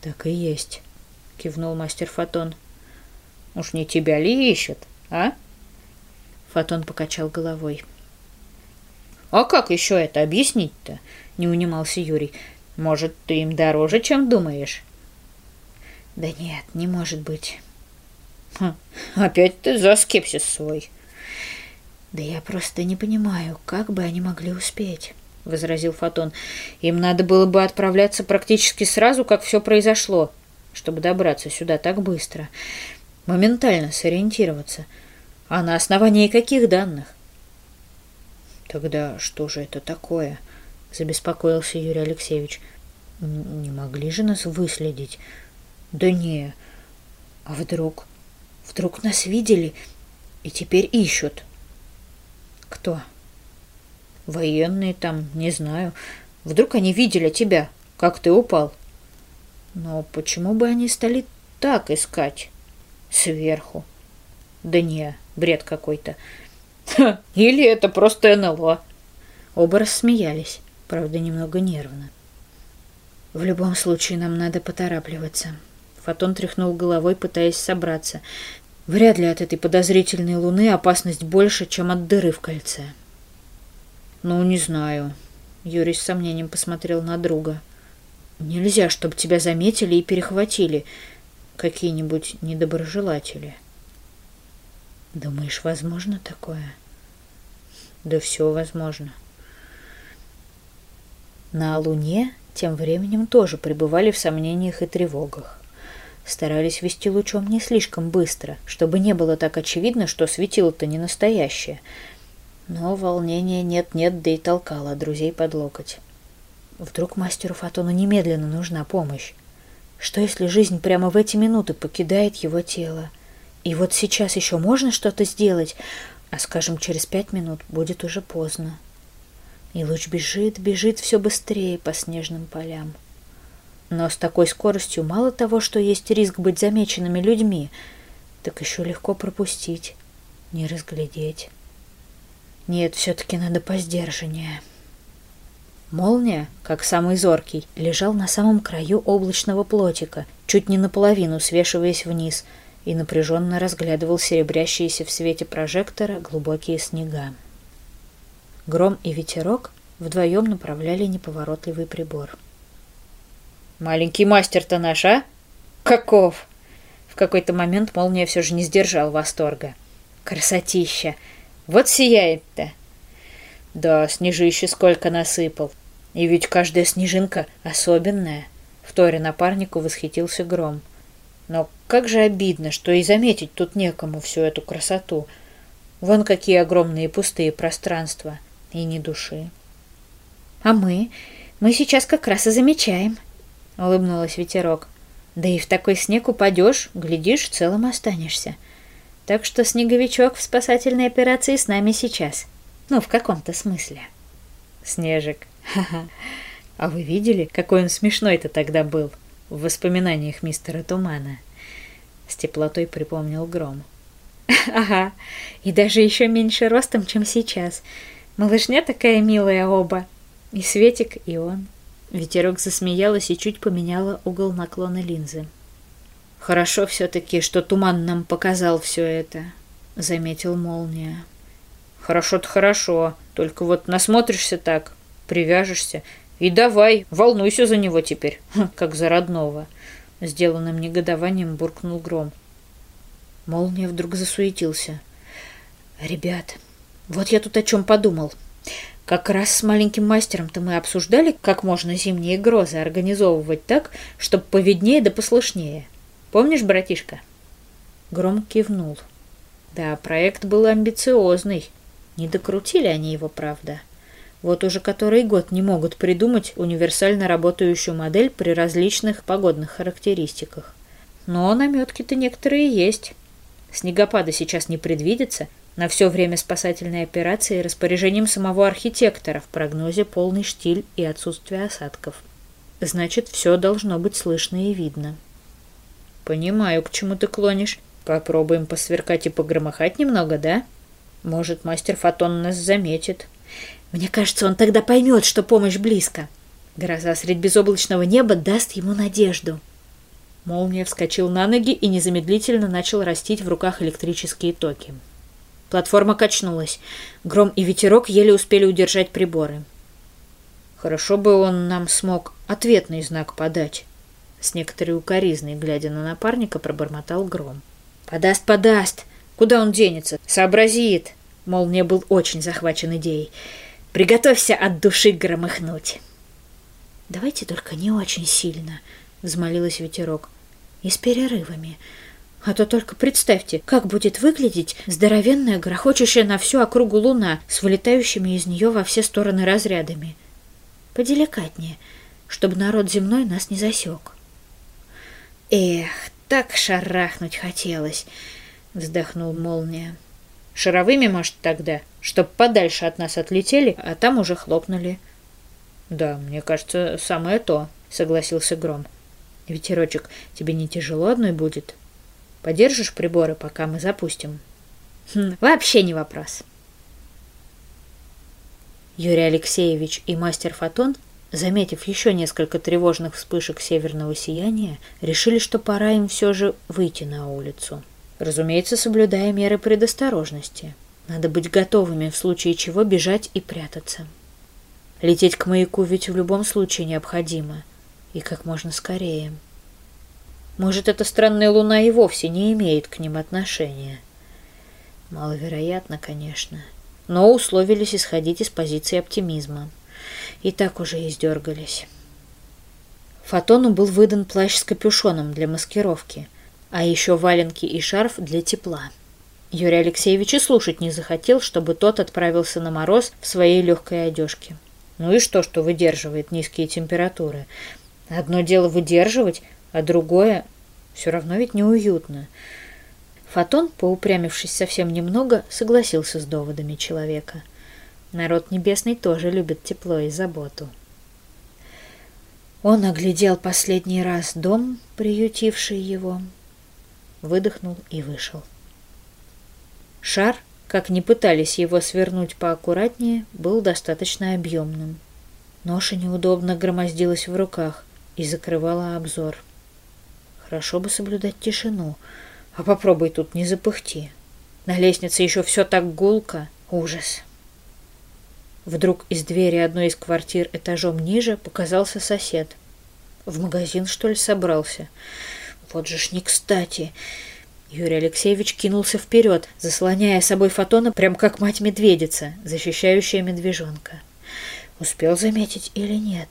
«Так и есть», — кивнул мастер Фотон.
«Уж не тебя ли ищет, а?»
Фотон покачал головой.
«А как еще это объяснить-то?» — не унимался Юрий. «Может, ты им дороже, чем думаешь?»
«Да нет, не может быть».
Хм, «Опять ты за скепсис свой».
«Да я просто не понимаю, как бы они могли успеть».
— возразил Фотон. «Им надо было бы отправляться практически сразу, как все произошло, чтобы добраться сюда так быстро. Моментально сориентироваться. А на основании каких данных?» «Тогда что же это такое?» — забеспокоился Юрий Алексеевич. «Не могли же нас выследить?» «Да не. А вдруг? Вдруг нас видели и теперь ищут?» «Кто?» «Военные там, не знаю. Вдруг они видели тебя, как ты упал?» «Но почему бы они стали так искать? Сверху?» «Да не, бред какой-то. Или это просто НЛО?» Оба рассмеялись, правда, немного нервно. «В любом случае нам надо поторапливаться». Фотон тряхнул головой, пытаясь собраться. Вряд ли от этой подозрительной луны опасность больше, чем от дыры в кольце. «Ну, не знаю». Юрий с сомнением посмотрел на друга. «Нельзя, чтобы тебя заметили и перехватили какие-нибудь недоброжелатели». «Думаешь, возможно такое?» «Да все возможно». На Луне тем временем тоже пребывали в сомнениях и тревогах. Старались вести лучом не слишком быстро, чтобы не было так очевидно, что светило-то не настоящее. Но волнение нет-нет, да и толкало друзей под локоть. Вдруг мастеру Фотону немедленно нужна помощь? Что если жизнь прямо в эти минуты покидает его тело? И вот сейчас еще можно что-то сделать, а, скажем, через пять минут будет уже поздно. И луч бежит, бежит все быстрее по снежным полям. Но с такой скоростью мало того, что есть риск быть замеченными людьми, так еще легко пропустить, не разглядеть. Нет, все-таки надо поздержаннее. Молния, как самый зоркий, лежал на самом краю облачного плотика, чуть не наполовину свешиваясь вниз, и напряженно разглядывал серебрящиеся в свете прожектора глубокие снега. Гром и ветерок вдвоем направляли неповоротливый прибор. Маленький мастер-то наш, а? Каков? В какой-то момент молния все же не сдержал восторга. Красотища! Вот сияет-то! Да, снежище сколько насыпал. И ведь каждая снежинка особенная. Вторя напарнику восхитился гром. Но как же обидно, что и заметить тут некому всю эту красоту. Вон какие огромные пустые пространства. И ни души. А мы? Мы сейчас как раз и замечаем, — улыбнулась ветерок. «Да и в такой снег упадешь, глядишь, целым останешься. Так что снеговичок в спасательной операции с нами сейчас. Ну, в каком-то смысле». «Снежик, ха-ха. А вы видели, какой он смешной-то тогда был в воспоминаниях мистера Тумана?» С теплотой припомнил Гром. «Ага, и даже еще меньше ростом, чем сейчас. Малышня такая милая оба. И Светик, и он». Ветерок засмеялась и чуть поменяла угол наклона линзы. «Хорошо все-таки, что туман нам показал все это», — заметил молния. «Хорошо-то хорошо, только вот насмотришься так, привяжешься, и давай, волнуйся за него теперь, как за родного», — сделанным негодованием буркнул гром. Молния вдруг засуетился. «Ребят, вот я тут о чем подумал. Как раз с маленьким мастером-то мы обсуждали, как можно зимние грозы организовывать так, чтобы поведнее да послушнее. Помнишь, братишка? Гром кивнул. Да, проект был амбициозный. Не докрутили они его, правда. Вот уже который год не могут придумать универсально работающую модель при различных погодных характеристиках. Но наметки-то некоторые есть. Снегопада сейчас не предвидится — на все время спасательной операции распоряжением самого архитектора в прогнозе полный штиль и отсутствие осадков. Значит, все должно быть слышно и видно. Понимаю, к чему ты клонишь. Попробуем посверкать и погромыхать немного, да? Может, мастер Фотон нас заметит. Мне кажется, он тогда поймет, что помощь близко. Гроза средь безоблачного неба даст ему надежду. Молния вскочил на ноги и незамедлительно начал растить в руках электрические токи. Платформа качнулась. Гром и ветерок еле успели удержать приборы. Хорошо бы он нам смог ответный знак подать. С некоторой укоризной, глядя на напарника, пробормотал Гром. «Подаст, подаст! Куда он денется? Сообразит!» Мол, мне был очень захвачен идеей. Приготовься от души громыхнуть.
Давайте только не очень сильно, взмолилась ветерок. И с перерывами. А то только представьте, как будет выглядеть здоровенная, грохочущая на всю округу луна с вылетающими из нее во все стороны разрядами. Поделикатнее, чтобы народ земной нас не засек.
Эх, так шарахнуть хотелось, вздохнул молния. Шаровыми, может, тогда, чтоб подальше от нас отлетели, а там уже хлопнули. Да, мне кажется, самое то, согласился Гром. Ветерочек, тебе не тяжело одной будет? Подержишь приборы, пока мы запустим? Хм, вообще не вопрос.
Юрий Алексеевич и мастер Фотон, заметив еще несколько тревожных вспышек северного сияния, решили, что пора им все же выйти на улицу. Разумеется, соблюдая меры предосторожности. Надо быть готовыми в случае чего бежать и прятаться. Лететь к маяку ведь в любом случае необходимо. И как можно скорее. Может, эта странная луна и вовсе не имеет к ним отношения. Маловероятно, конечно. Но условились исходить из позиции оптимизма. И так уже издергались. Фотону был выдан плащ с капюшоном для маскировки – а еще валенки и шарф для тепла. Юрий Алексеевич и слушать не захотел, чтобы тот отправился на мороз в своей легкой одежке. Ну и что, что выдерживает низкие температуры? Одно дело выдерживать, а другое все равно ведь неуютно. Фотон, поупрямившись совсем немного, согласился с доводами человека. Народ небесный тоже любит тепло и заботу. Он оглядел последний раз дом, приютивший его, выдохнул и вышел. Шар, как ни пытались его свернуть поаккуратнее, был достаточно объемным. Ноша неудобно громоздилась в руках и закрывала обзор. Хорошо бы соблюдать тишину, а попробуй тут не запыхти. На лестнице еще все так гулко. Ужас. Вдруг из двери одной из квартир этажом ниже показался сосед. В магазин, что ли, собрался? Вот же ж не кстати. Юрий Алексеевич кинулся вперед, заслоняя собой фотона, прям как мать-медведица, защищающая медвежонка. Успел заметить или нет?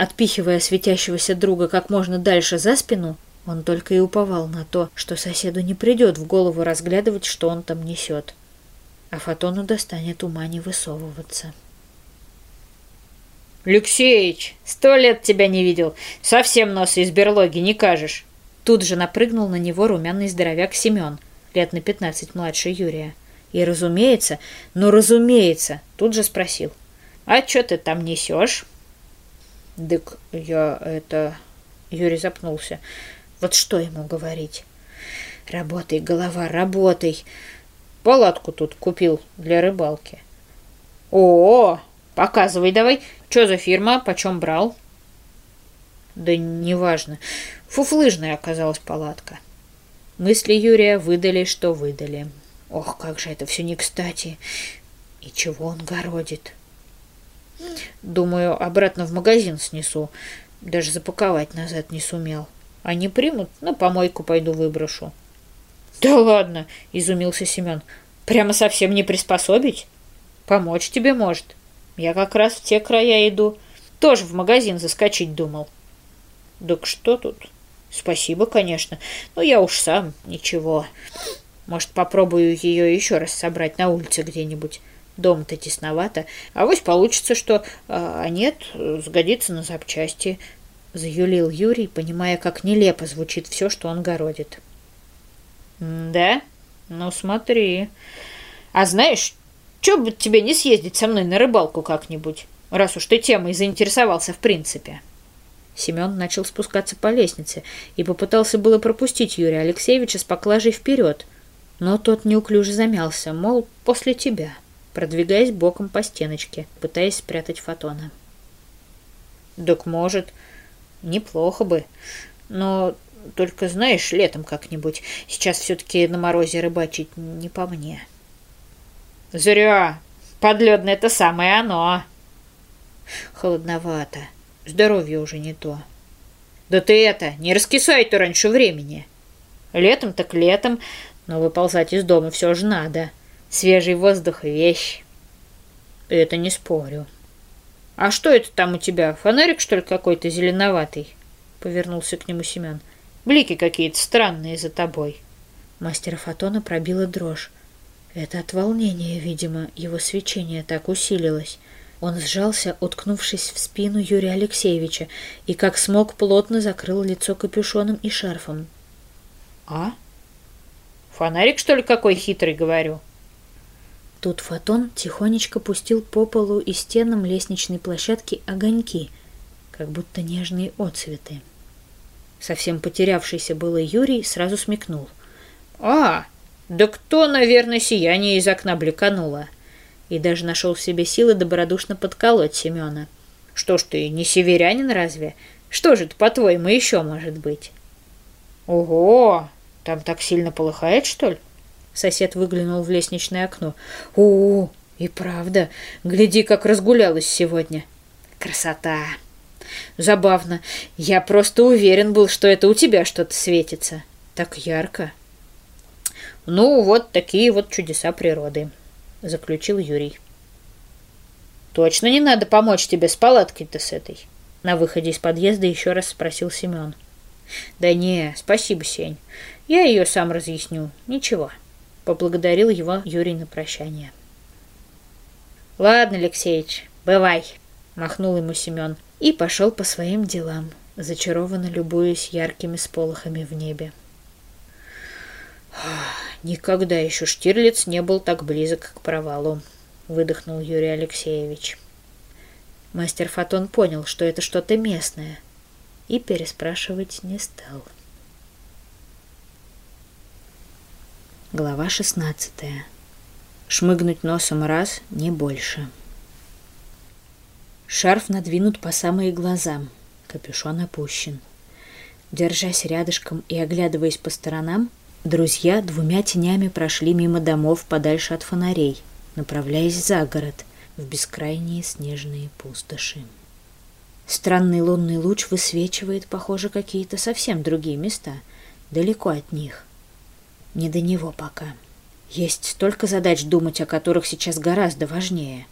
Отпихивая светящегося друга как можно дальше за спину, он только и уповал на то, что соседу не придет в голову разглядывать, что он там несет. А фотону достанет ума не высовываться.
«Алексеич, сто лет тебя не видел. Совсем носа из берлоги не кажешь». Тут же напрыгнул на него румяный здоровяк Семен, лет на пятнадцать младше Юрия. И, разумеется, ну, разумеется, тут же спросил. «А что ты там несешь?» «Дык, я это...» Юрий запнулся. «Вот что ему говорить?» «Работай, голова, работай!» «Палатку тут купил для рыбалки». «О, показывай давай, что за фирма, почем брал?» «Да неважно. Фуфлыжная оказалась палатка. Мысли Юрия выдали, что выдали. Ох, как же это все не кстати. И чего он городит? Думаю, обратно в магазин снесу. Даже запаковать назад не сумел. Они примут, на помойку пойду выброшу. Да ладно, изумился Семен. Прямо совсем не приспособить? Помочь тебе может. Я как раз в те края иду. Тоже в магазин заскочить думал. Так что тут? Спасибо, конечно, но я уж сам ничего. Может, попробую ее еще раз собрать на улице где-нибудь. Дом-то тесновато, а вось получится, что... А, а нет, сгодится на запчасти. Заюлил Юрий, понимая, как нелепо звучит все, что он городит. «Да? Ну, смотри. А знаешь, что бы тебе не съездить со мной на рыбалку как-нибудь, раз уж ты темой заинтересовался в принципе?» Семен начал спускаться по лестнице и попытался было пропустить Юрия Алексеевича с поклажей вперед, но тот неуклюже замялся, мол, после тебя, продвигаясь боком по стеночке, пытаясь спрятать фотона. «Так, может, неплохо бы, но только, знаешь, летом как-нибудь. Сейчас все-таки на морозе рыбачить не по мне». «Зря! Подледное это самое оно!» «Холодновато», Здоровье уже не то. Да ты это, не раскисай-то раньше времени. Летом так летом, но выползать из дома все же надо. Свежий воздух — вещь. Это не спорю. А что это там у тебя? Фонарик, что ли, какой-то зеленоватый? Повернулся к нему Семен. Блики какие-то странные за тобой.
Мастера фотона пробила дрожь. Это от волнения, видимо, его свечение так усилилось. Он сжался, уткнувшись в спину Юрия Алексеевича, и как смог плотно закрыл лицо капюшоном и шарфом.
«А? Фонарик, что ли, какой хитрый, говорю?»
Тут Фотон тихонечко пустил по полу и стенам лестничной площадки огоньки, как будто нежные отцветы. Совсем потерявшийся было Юрий сразу смекнул.
«А, да кто, наверное, сияние из окна бликануло?» И даже нашел в себе силы добродушно подколоть Семена. «Что ж ты, не северянин разве? Что же это, по-твоему, еще может быть?» «Ого! Там так сильно полыхает, что ли?»
Сосед выглянул в лестничное окно. «О, и правда, гляди, как разгулялась сегодня. Красота! Забавно. Я просто уверен был, что это у тебя что-то светится. Так ярко».
«Ну, вот такие вот чудеса природы», — заключил Юрий. «Точно не надо помочь тебе с палаткой-то с этой?» На выходе из подъезда еще раз спросил Семен. «Да не, спасибо, Сень. Я ее сам разъясню. Ничего». Поблагодарил его Юрий на прощание. «Ладно, Алексеич, бывай», — махнул ему Семен
и пошел по своим делам, зачарованно любуясь яркими сполохами в небе.
«Никогда еще Штирлиц не был так близок к провалу», — выдохнул Юрий Алексеевич.
Мастер Фотон понял, что это что-то местное, и переспрашивать не стал. Глава шестнадцатая. Шмыгнуть носом раз, не больше. Шарф надвинут по самые глаза, капюшон опущен. Держась рядышком и оглядываясь по сторонам, друзья двумя тенями прошли мимо домов подальше от фонарей, направляясь за город, в бескрайние снежные пустоши. Странный лунный луч высвечивает, похоже, какие-то совсем другие места, далеко от них. Не до него пока. Есть столько задач думать, о которых сейчас гораздо важнее.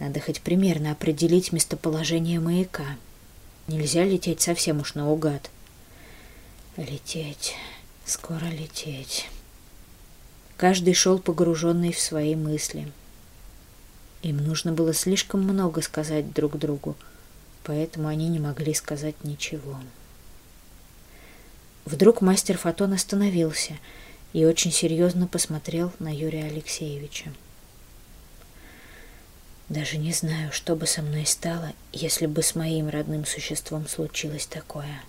Надо хоть примерно определить местоположение маяка. Нельзя лететь совсем уж наугад. Лететь, скоро лететь. Каждый шел погруженный в свои мысли. Им нужно было слишком много сказать друг другу, поэтому они не могли сказать ничего. Вдруг мастер Фотон остановился — и очень серьезно посмотрел на Юрия Алексеевича. Даже не знаю, что бы со мной стало, если бы с моим родным существом случилось такое.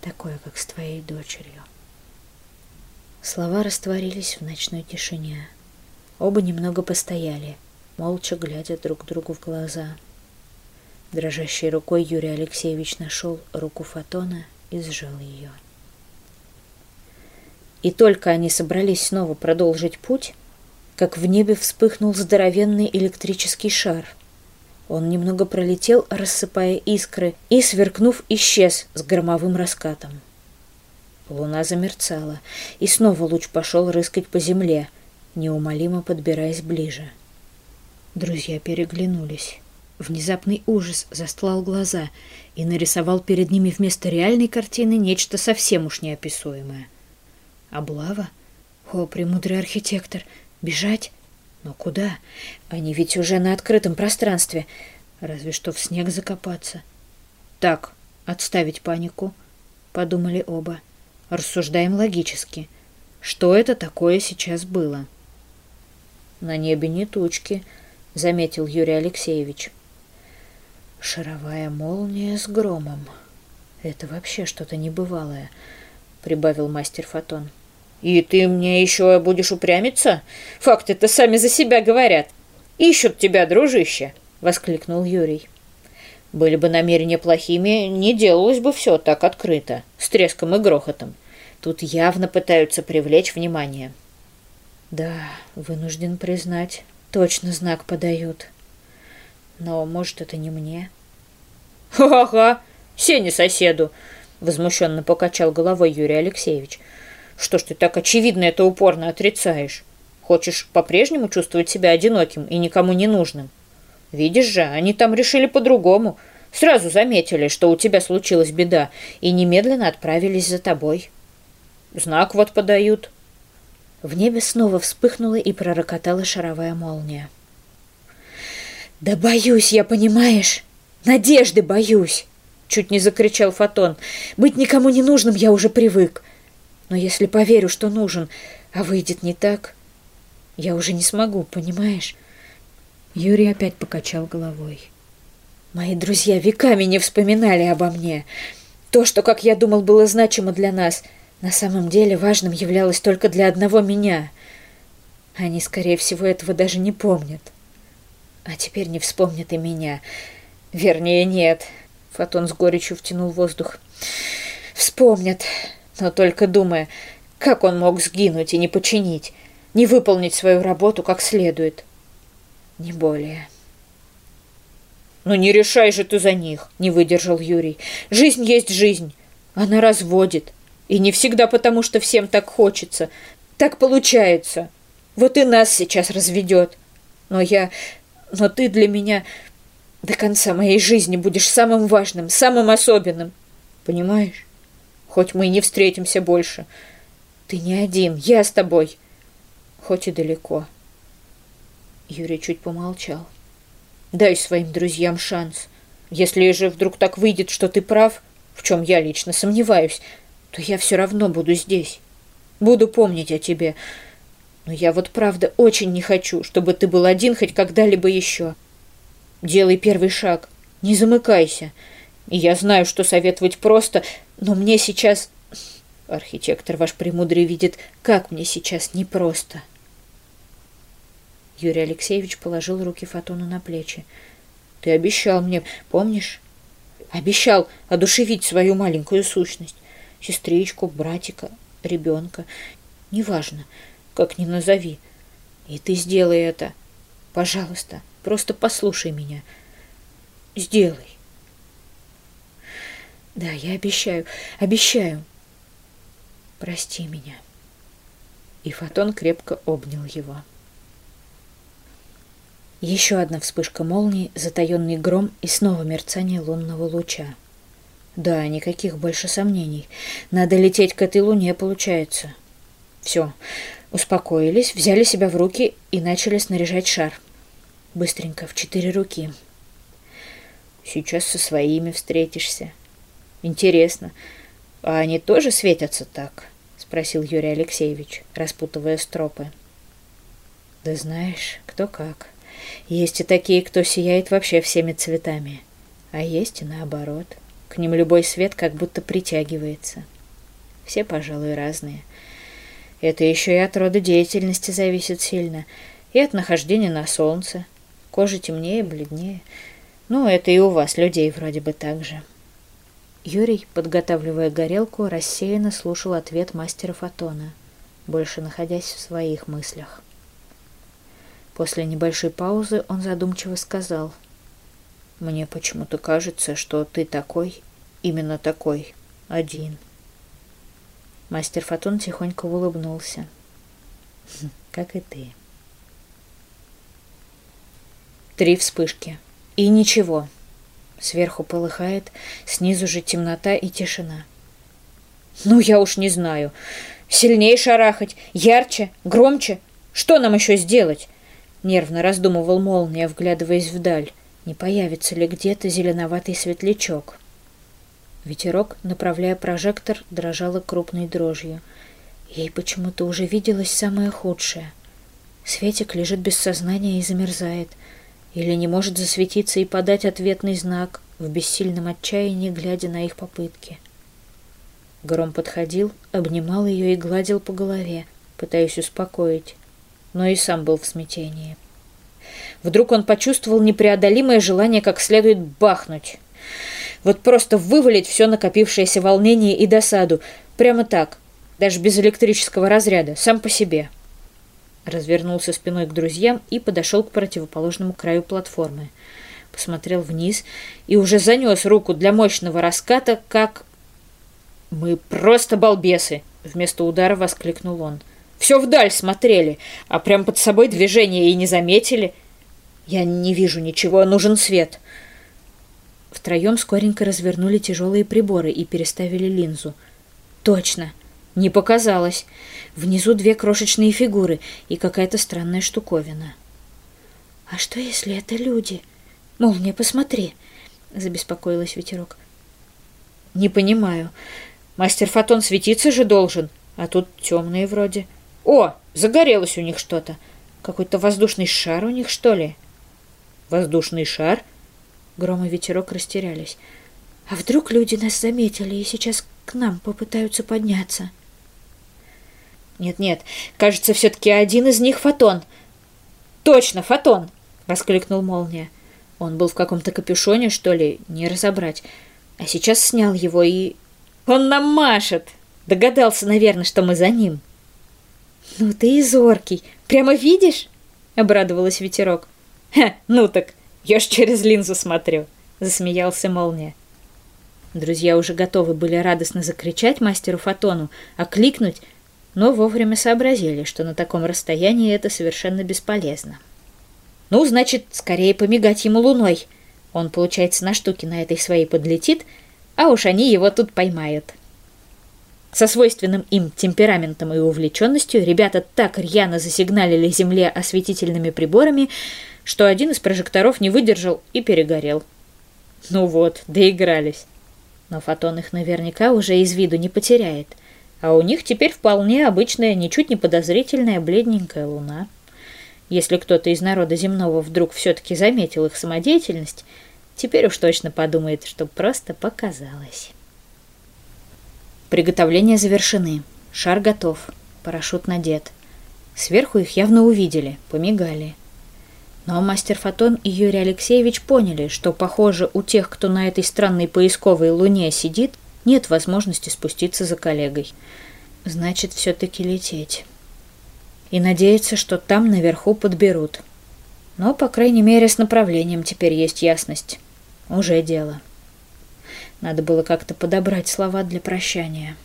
Такое, как с твоей дочерью. Слова растворились в ночной тишине. Оба немного постояли, молча глядя друг другу в глаза. Дрожащей рукой Юрий Алексеевич нашел руку Фотона и сжал ее. И только они собрались снова продолжить путь, как в небе вспыхнул здоровенный электрический шар. Он немного пролетел, рассыпая искры, и, сверкнув, исчез с громовым раскатом. Луна замерцала, и снова луч пошел рыскать по земле, неумолимо подбираясь ближе. Друзья переглянулись. Внезапный ужас застлал глаза и нарисовал перед ними вместо реальной картины нечто совсем уж неописуемое — Облава? О, премудрый архитектор! Бежать? Но куда? Они ведь уже на открытом пространстве. Разве что в снег закопаться. Так, отставить панику, подумали оба. Рассуждаем логически. Что это такое сейчас было? На небе не тучки, заметил Юрий Алексеевич. Шаровая молния с громом. Это вообще что-то небывалое, прибавил мастер Фотон.
И ты мне еще будешь упрямиться? Факты-то сами за себя говорят. Ищут тебя, дружище, воскликнул Юрий. Были бы намерения плохими, не делалось бы все так открыто, с треском и грохотом. Тут явно пытаются привлечь внимание.
Да, вынужден признать, точно знак подают. Но, может, это не мне?
Ха-ха, Сене соседу, возмущенно покачал головой Юрий Алексеевич. Что ж ты так очевидно это упорно отрицаешь? Хочешь по-прежнему чувствовать себя одиноким и никому не нужным? Видишь же, они там решили по-другому. Сразу заметили, что у тебя случилась беда, и немедленно отправились за тобой. Знак вот подают. В небе снова вспыхнула и пророкотала шаровая молния. «Да боюсь я, понимаешь? Надежды боюсь!» Чуть не закричал Фотон. «Быть никому не нужным я уже привык. Но если поверю, что нужен, а выйдет не так, я уже не смогу, понимаешь?» Юрий опять покачал головой. «Мои друзья веками не вспоминали обо мне. То, что, как я думал, было значимо для нас, на самом деле важным являлось только для одного меня. Они, скорее всего, этого даже не помнят. А теперь не вспомнят и меня. Вернее, нет». Фотон с горечью втянул воздух. «Вспомнят, но только думая, как он мог сгинуть и не починить, не выполнить свою работу как следует. Не более. «Ну не решай же ты за них!» — не выдержал Юрий. «Жизнь есть жизнь. Она разводит. И не всегда потому, что всем так хочется. Так получается. Вот и нас сейчас разведет. Но я... Но ты для меня до конца моей жизни будешь самым важным, самым особенным. Понимаешь? Хоть мы и не встретимся больше. Ты не один, я с тобой. Хоть и далеко». Юрий чуть помолчал. Дай своим друзьям шанс. Если же вдруг так выйдет, что ты прав, в чем я лично сомневаюсь, то я все равно буду здесь. Буду помнить о тебе. Но я вот правда очень не хочу, чтобы ты был один хоть когда-либо еще. Делай первый шаг. Не замыкайся. И я знаю, что советовать просто, но мне сейчас... Архитектор ваш премудрый видит, как мне сейчас непросто. Юрий Алексеевич положил руки Фотону на плечи. «Ты обещал мне, помнишь? Обещал одушевить свою маленькую сущность. Сестричку, братика, ребенка. Неважно, как ни назови. И ты сделай это. Пожалуйста, просто послушай меня. Сделай». «Да, я обещаю, обещаю. Прости меня». И Фотон крепко обнял его. Еще одна вспышка молнии, затаенный гром и снова мерцание лунного луча. Да, никаких больше сомнений. Надо лететь к этой луне, получается. Все, успокоились, взяли себя в руки и начали снаряжать шар. Быстренько, в четыре руки. Сейчас со своими встретишься. Интересно, а они тоже светятся так? Спросил Юрий Алексеевич, распутывая стропы. Да знаешь, кто как. Есть и такие, кто сияет вообще всеми цветами. А есть и наоборот. К ним любой свет как будто притягивается. Все, пожалуй, разные. Это еще и от рода деятельности зависит сильно. И от нахождения на солнце. Кожа темнее, бледнее. Ну, это и у вас, людей, вроде бы так же. Юрий, подготавливая горелку, рассеянно слушал ответ мастера Фотона, больше находясь в своих мыслях. После небольшой паузы он задумчиво сказал. «Мне почему-то кажется, что ты такой, именно такой, один». Мастер Фотон тихонько улыбнулся. «Хм, «Как и ты». Три вспышки. И ничего. Сверху полыхает, снизу же темнота и тишина. «Ну, я уж не знаю. Сильнее шарахать, ярче, громче. Что нам еще сделать?» Нервно раздумывал молния, вглядываясь вдаль, не появится ли где-то зеленоватый светлячок. Ветерок, направляя прожектор, дрожала крупной дрожью. Ей почему-то уже виделось самое худшее. Светик лежит без сознания и замерзает, или не может засветиться и подать ответный знак, в бессильном отчаянии глядя на их попытки. Гром подходил, обнимал ее и гладил по голове, пытаясь успокоить но и сам был в смятении. Вдруг он почувствовал непреодолимое желание как следует бахнуть. Вот просто вывалить все накопившееся волнение и досаду. Прямо так, даже без электрического разряда, сам по себе. Развернулся спиной к друзьям и подошел к противоположному краю платформы. Посмотрел вниз и уже занес руку для мощного раската, как... «Мы просто балбесы!» — вместо удара воскликнул он — Все вдаль смотрели, а прям под собой движение и не заметили. Я не вижу ничего, нужен свет.
Втроем скоренько развернули тяжелые приборы и переставили линзу. Точно, не показалось. Внизу две крошечные фигуры и какая-то странная штуковина. «А что, если это люди?» «Молния, посмотри!» — забеспокоилась ветерок.
«Не понимаю. Мастер Фотон светиться же должен, а тут темные вроде. О, загорелось у них что-то. Какой-то воздушный шар у них, что ли?» «Воздушный шар?»
Гром и ветерок растерялись. «А вдруг люди нас заметили и сейчас к нам попытаются подняться?»
«Нет-нет, кажется, все-таки один из них Фотон». «Точно, Фотон!» — воскликнул Молния. Он был в каком-то капюшоне, что ли, не разобрать. А сейчас снял его и... Он нам машет! Догадался, наверное, что мы за ним.
«Ну ты и зоркий. Прямо видишь?» — обрадовалась ветерок.
«Ха, ну так, я ж через линзу смотрю», — засмеялся Молния. Друзья уже готовы были радостно закричать мастеру Фотону, окликнуть, но вовремя сообразили, что на таком расстоянии это совершенно бесполезно. Ну, значит, скорее помигать ему луной. Он, получается, на штуке на этой своей подлетит, а уж они его тут поймают. Со свойственным им темпераментом и увлеченностью ребята так рьяно засигналили Земле осветительными приборами, что один из прожекторов не выдержал и перегорел. Ну вот, доигрались. Но фотон их наверняка уже из виду не потеряет, а у них теперь вполне обычная, ничуть не подозрительная бледненькая луна. Если кто-то из народа земного вдруг все-таки заметил их самодеятельность, теперь уж точно подумает, что просто показалось. Приготовления завершены. Шар готов. Парашют надет. Сверху их явно увидели, помигали. Но мастер Фотон и Юрий Алексеевич поняли, что, похоже, у тех, кто на этой странной поисковой луне сидит, нет возможности спуститься за коллегой. Значит, все-таки лететь и надеяться, что там наверху подберут. Но, по крайней мере, с направлением теперь есть ясность. Уже дело. Надо было как-то подобрать слова для прощания.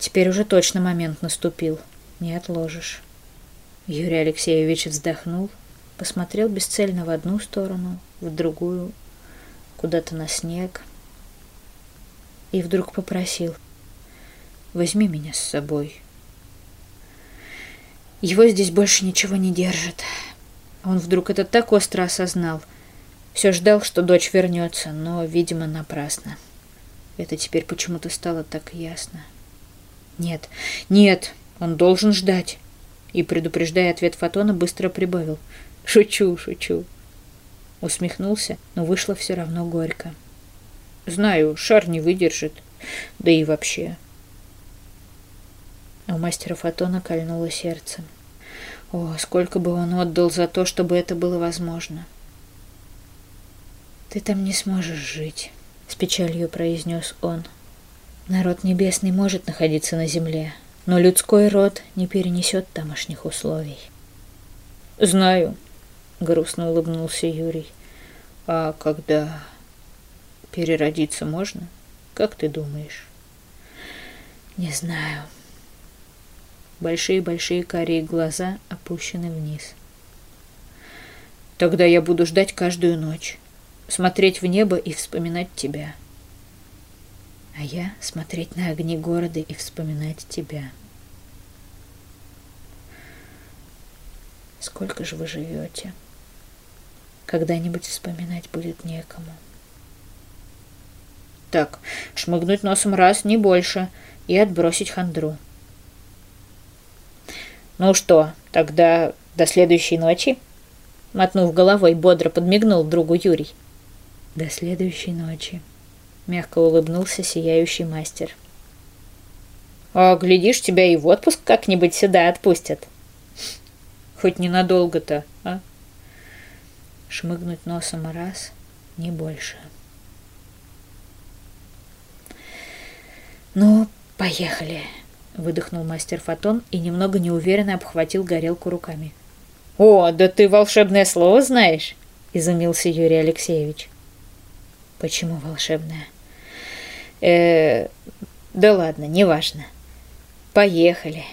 Теперь уже точно момент наступил. Не отложишь. Юрий Алексеевич вздохнул, посмотрел бесцельно в одну сторону, в другую, куда-то на снег. И вдруг попросил. «Возьми меня с собой». Его здесь больше ничего не держит. Он вдруг это так остро осознал. Все ждал, что дочь вернется, но, видимо, напрасно. Это теперь почему-то стало так ясно. Нет, нет, он должен ждать. И, предупреждая ответ Фотона, быстро прибавил. Шучу, шучу. Усмехнулся, но вышло все равно горько. Знаю, шар не выдержит. Да и вообще. У мастера Фотона кольнуло сердце. О, сколько бы он отдал за то, чтобы это было возможно. «Ты там не сможешь жить», — с печалью произнес он. «Народ небесный может находиться на земле, но людской род не перенесет тамошних условий». «Знаю», — грустно улыбнулся Юрий. «А когда переродиться можно? Как ты думаешь?» «Не знаю», Большие-большие карие глаза опущены вниз. Тогда я буду ждать каждую ночь, смотреть в небо и вспоминать тебя. А я смотреть на огни города и вспоминать тебя. Сколько же вы живете? Когда-нибудь вспоминать будет некому. Так, шмыгнуть носом раз, не больше, и отбросить хандру. «Ну что, тогда до следующей ночи?» Мотнув головой, бодро подмигнул другу Юрий. «До следующей ночи», — мягко улыбнулся сияющий мастер. «А глядишь, тебя и в отпуск как-нибудь сюда отпустят». «Хоть ненадолго-то, а?» Шмыгнуть носом раз, не больше. «Ну, поехали», выдохнул мастер Фотон и немного неуверенно обхватил горелку руками. «О, да ты волшебное слово знаешь!» — изумился Юрий Алексеевич. «Почему волшебное?» э, да ладно, неважно. Поехали!»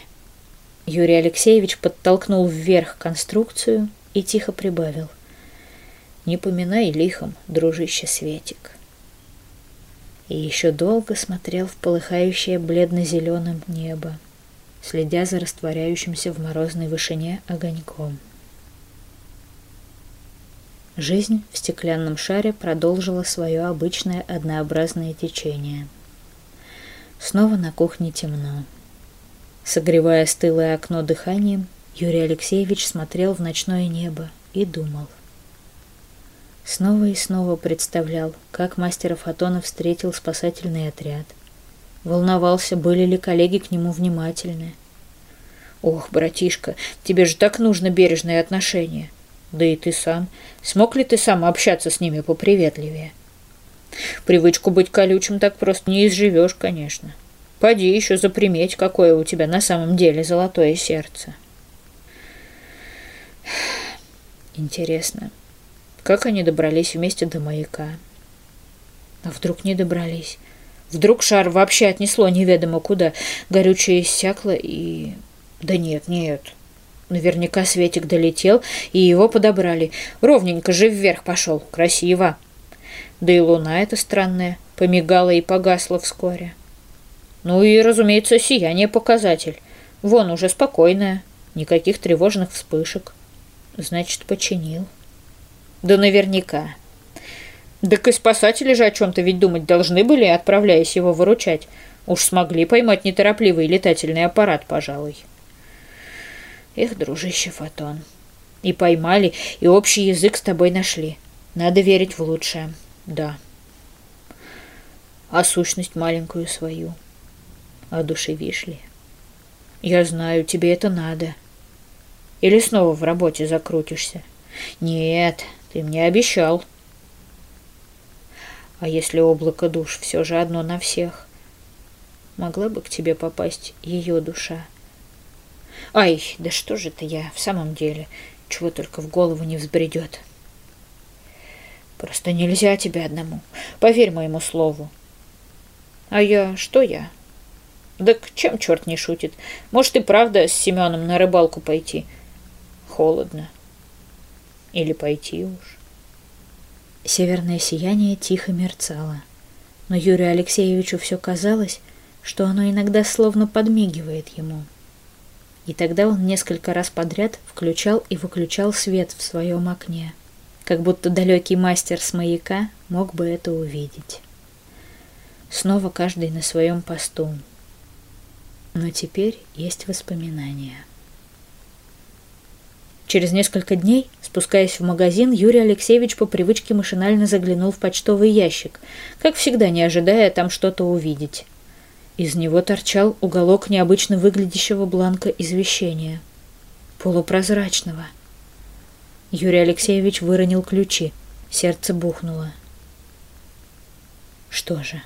Юрий Алексеевич подтолкнул вверх конструкцию и тихо прибавил. «Не поминай лихом, дружище Светик». И еще долго смотрел в полыхающее бледно-зеленым небо, следя за растворяющимся в морозной вышине огоньком. Жизнь в стеклянном шаре продолжила свое обычное однообразное течение. Снова на кухне темно. Согревая стылое окно дыханием, Юрий Алексеевич смотрел в ночное небо и думал. Снова и снова представлял, как мастер Фотона встретил спасательный отряд. Волновался, были ли коллеги к нему внимательны. «Ох, братишка, тебе же так нужно бережное отношение!» Да и ты сам. Смог ли ты сам общаться с ними поприветливее? Привычку быть колючим так просто не изживешь, конечно. Поди еще заприметь, какое у тебя на самом деле золотое сердце. Интересно, как они добрались вместе до маяка? А вдруг не добрались? Вдруг шар вообще отнесло неведомо куда, горючее иссякло и... Да нет, нет, Наверняка Светик долетел, и его подобрали. Ровненько же вверх пошел. Красиво. Да и луна эта странная, помигала и погасла вскоре. Ну и, разумеется, сияние показатель. Вон уже спокойное, никаких тревожных вспышек. Значит, починил. Да наверняка. Так и спасатели же о чем-то ведь думать должны были, отправляясь его выручать. Уж смогли поймать неторопливый летательный аппарат, пожалуй. Эх, дружище Фотон. И поймали, и общий язык с тобой нашли. Надо верить в лучшее. Да. А сущность маленькую свою одушевишь ли? Я знаю, тебе это надо. Или снова в работе закрутишься? Нет, ты мне обещал. А если облако душ все же одно на всех? Могла бы к тебе попасть ее душа? Ай, да что же это я в самом деле? Чего только в голову не взбредет. Просто нельзя тебе одному. Поверь моему слову. А я... Что я? Да к чем черт не шутит? Может и правда с Семеном на рыбалку пойти? Холодно. Или пойти уж. Северное сияние тихо мерцало. Но Юрию Алексеевичу все казалось, что оно иногда словно подмигивает ему. — и тогда он несколько раз подряд включал и выключал свет в своем окне, как будто далекий мастер с маяка мог бы это увидеть. Снова каждый на своем посту. Но теперь есть воспоминания. Через несколько дней, спускаясь в магазин, Юрий Алексеевич по привычке машинально заглянул в почтовый ящик, как всегда не ожидая там что-то увидеть. Из него торчал уголок необычно выглядящего бланка извещения. Полупрозрачного. Юрий Алексеевич выронил ключи. Сердце бухнуло. Что же,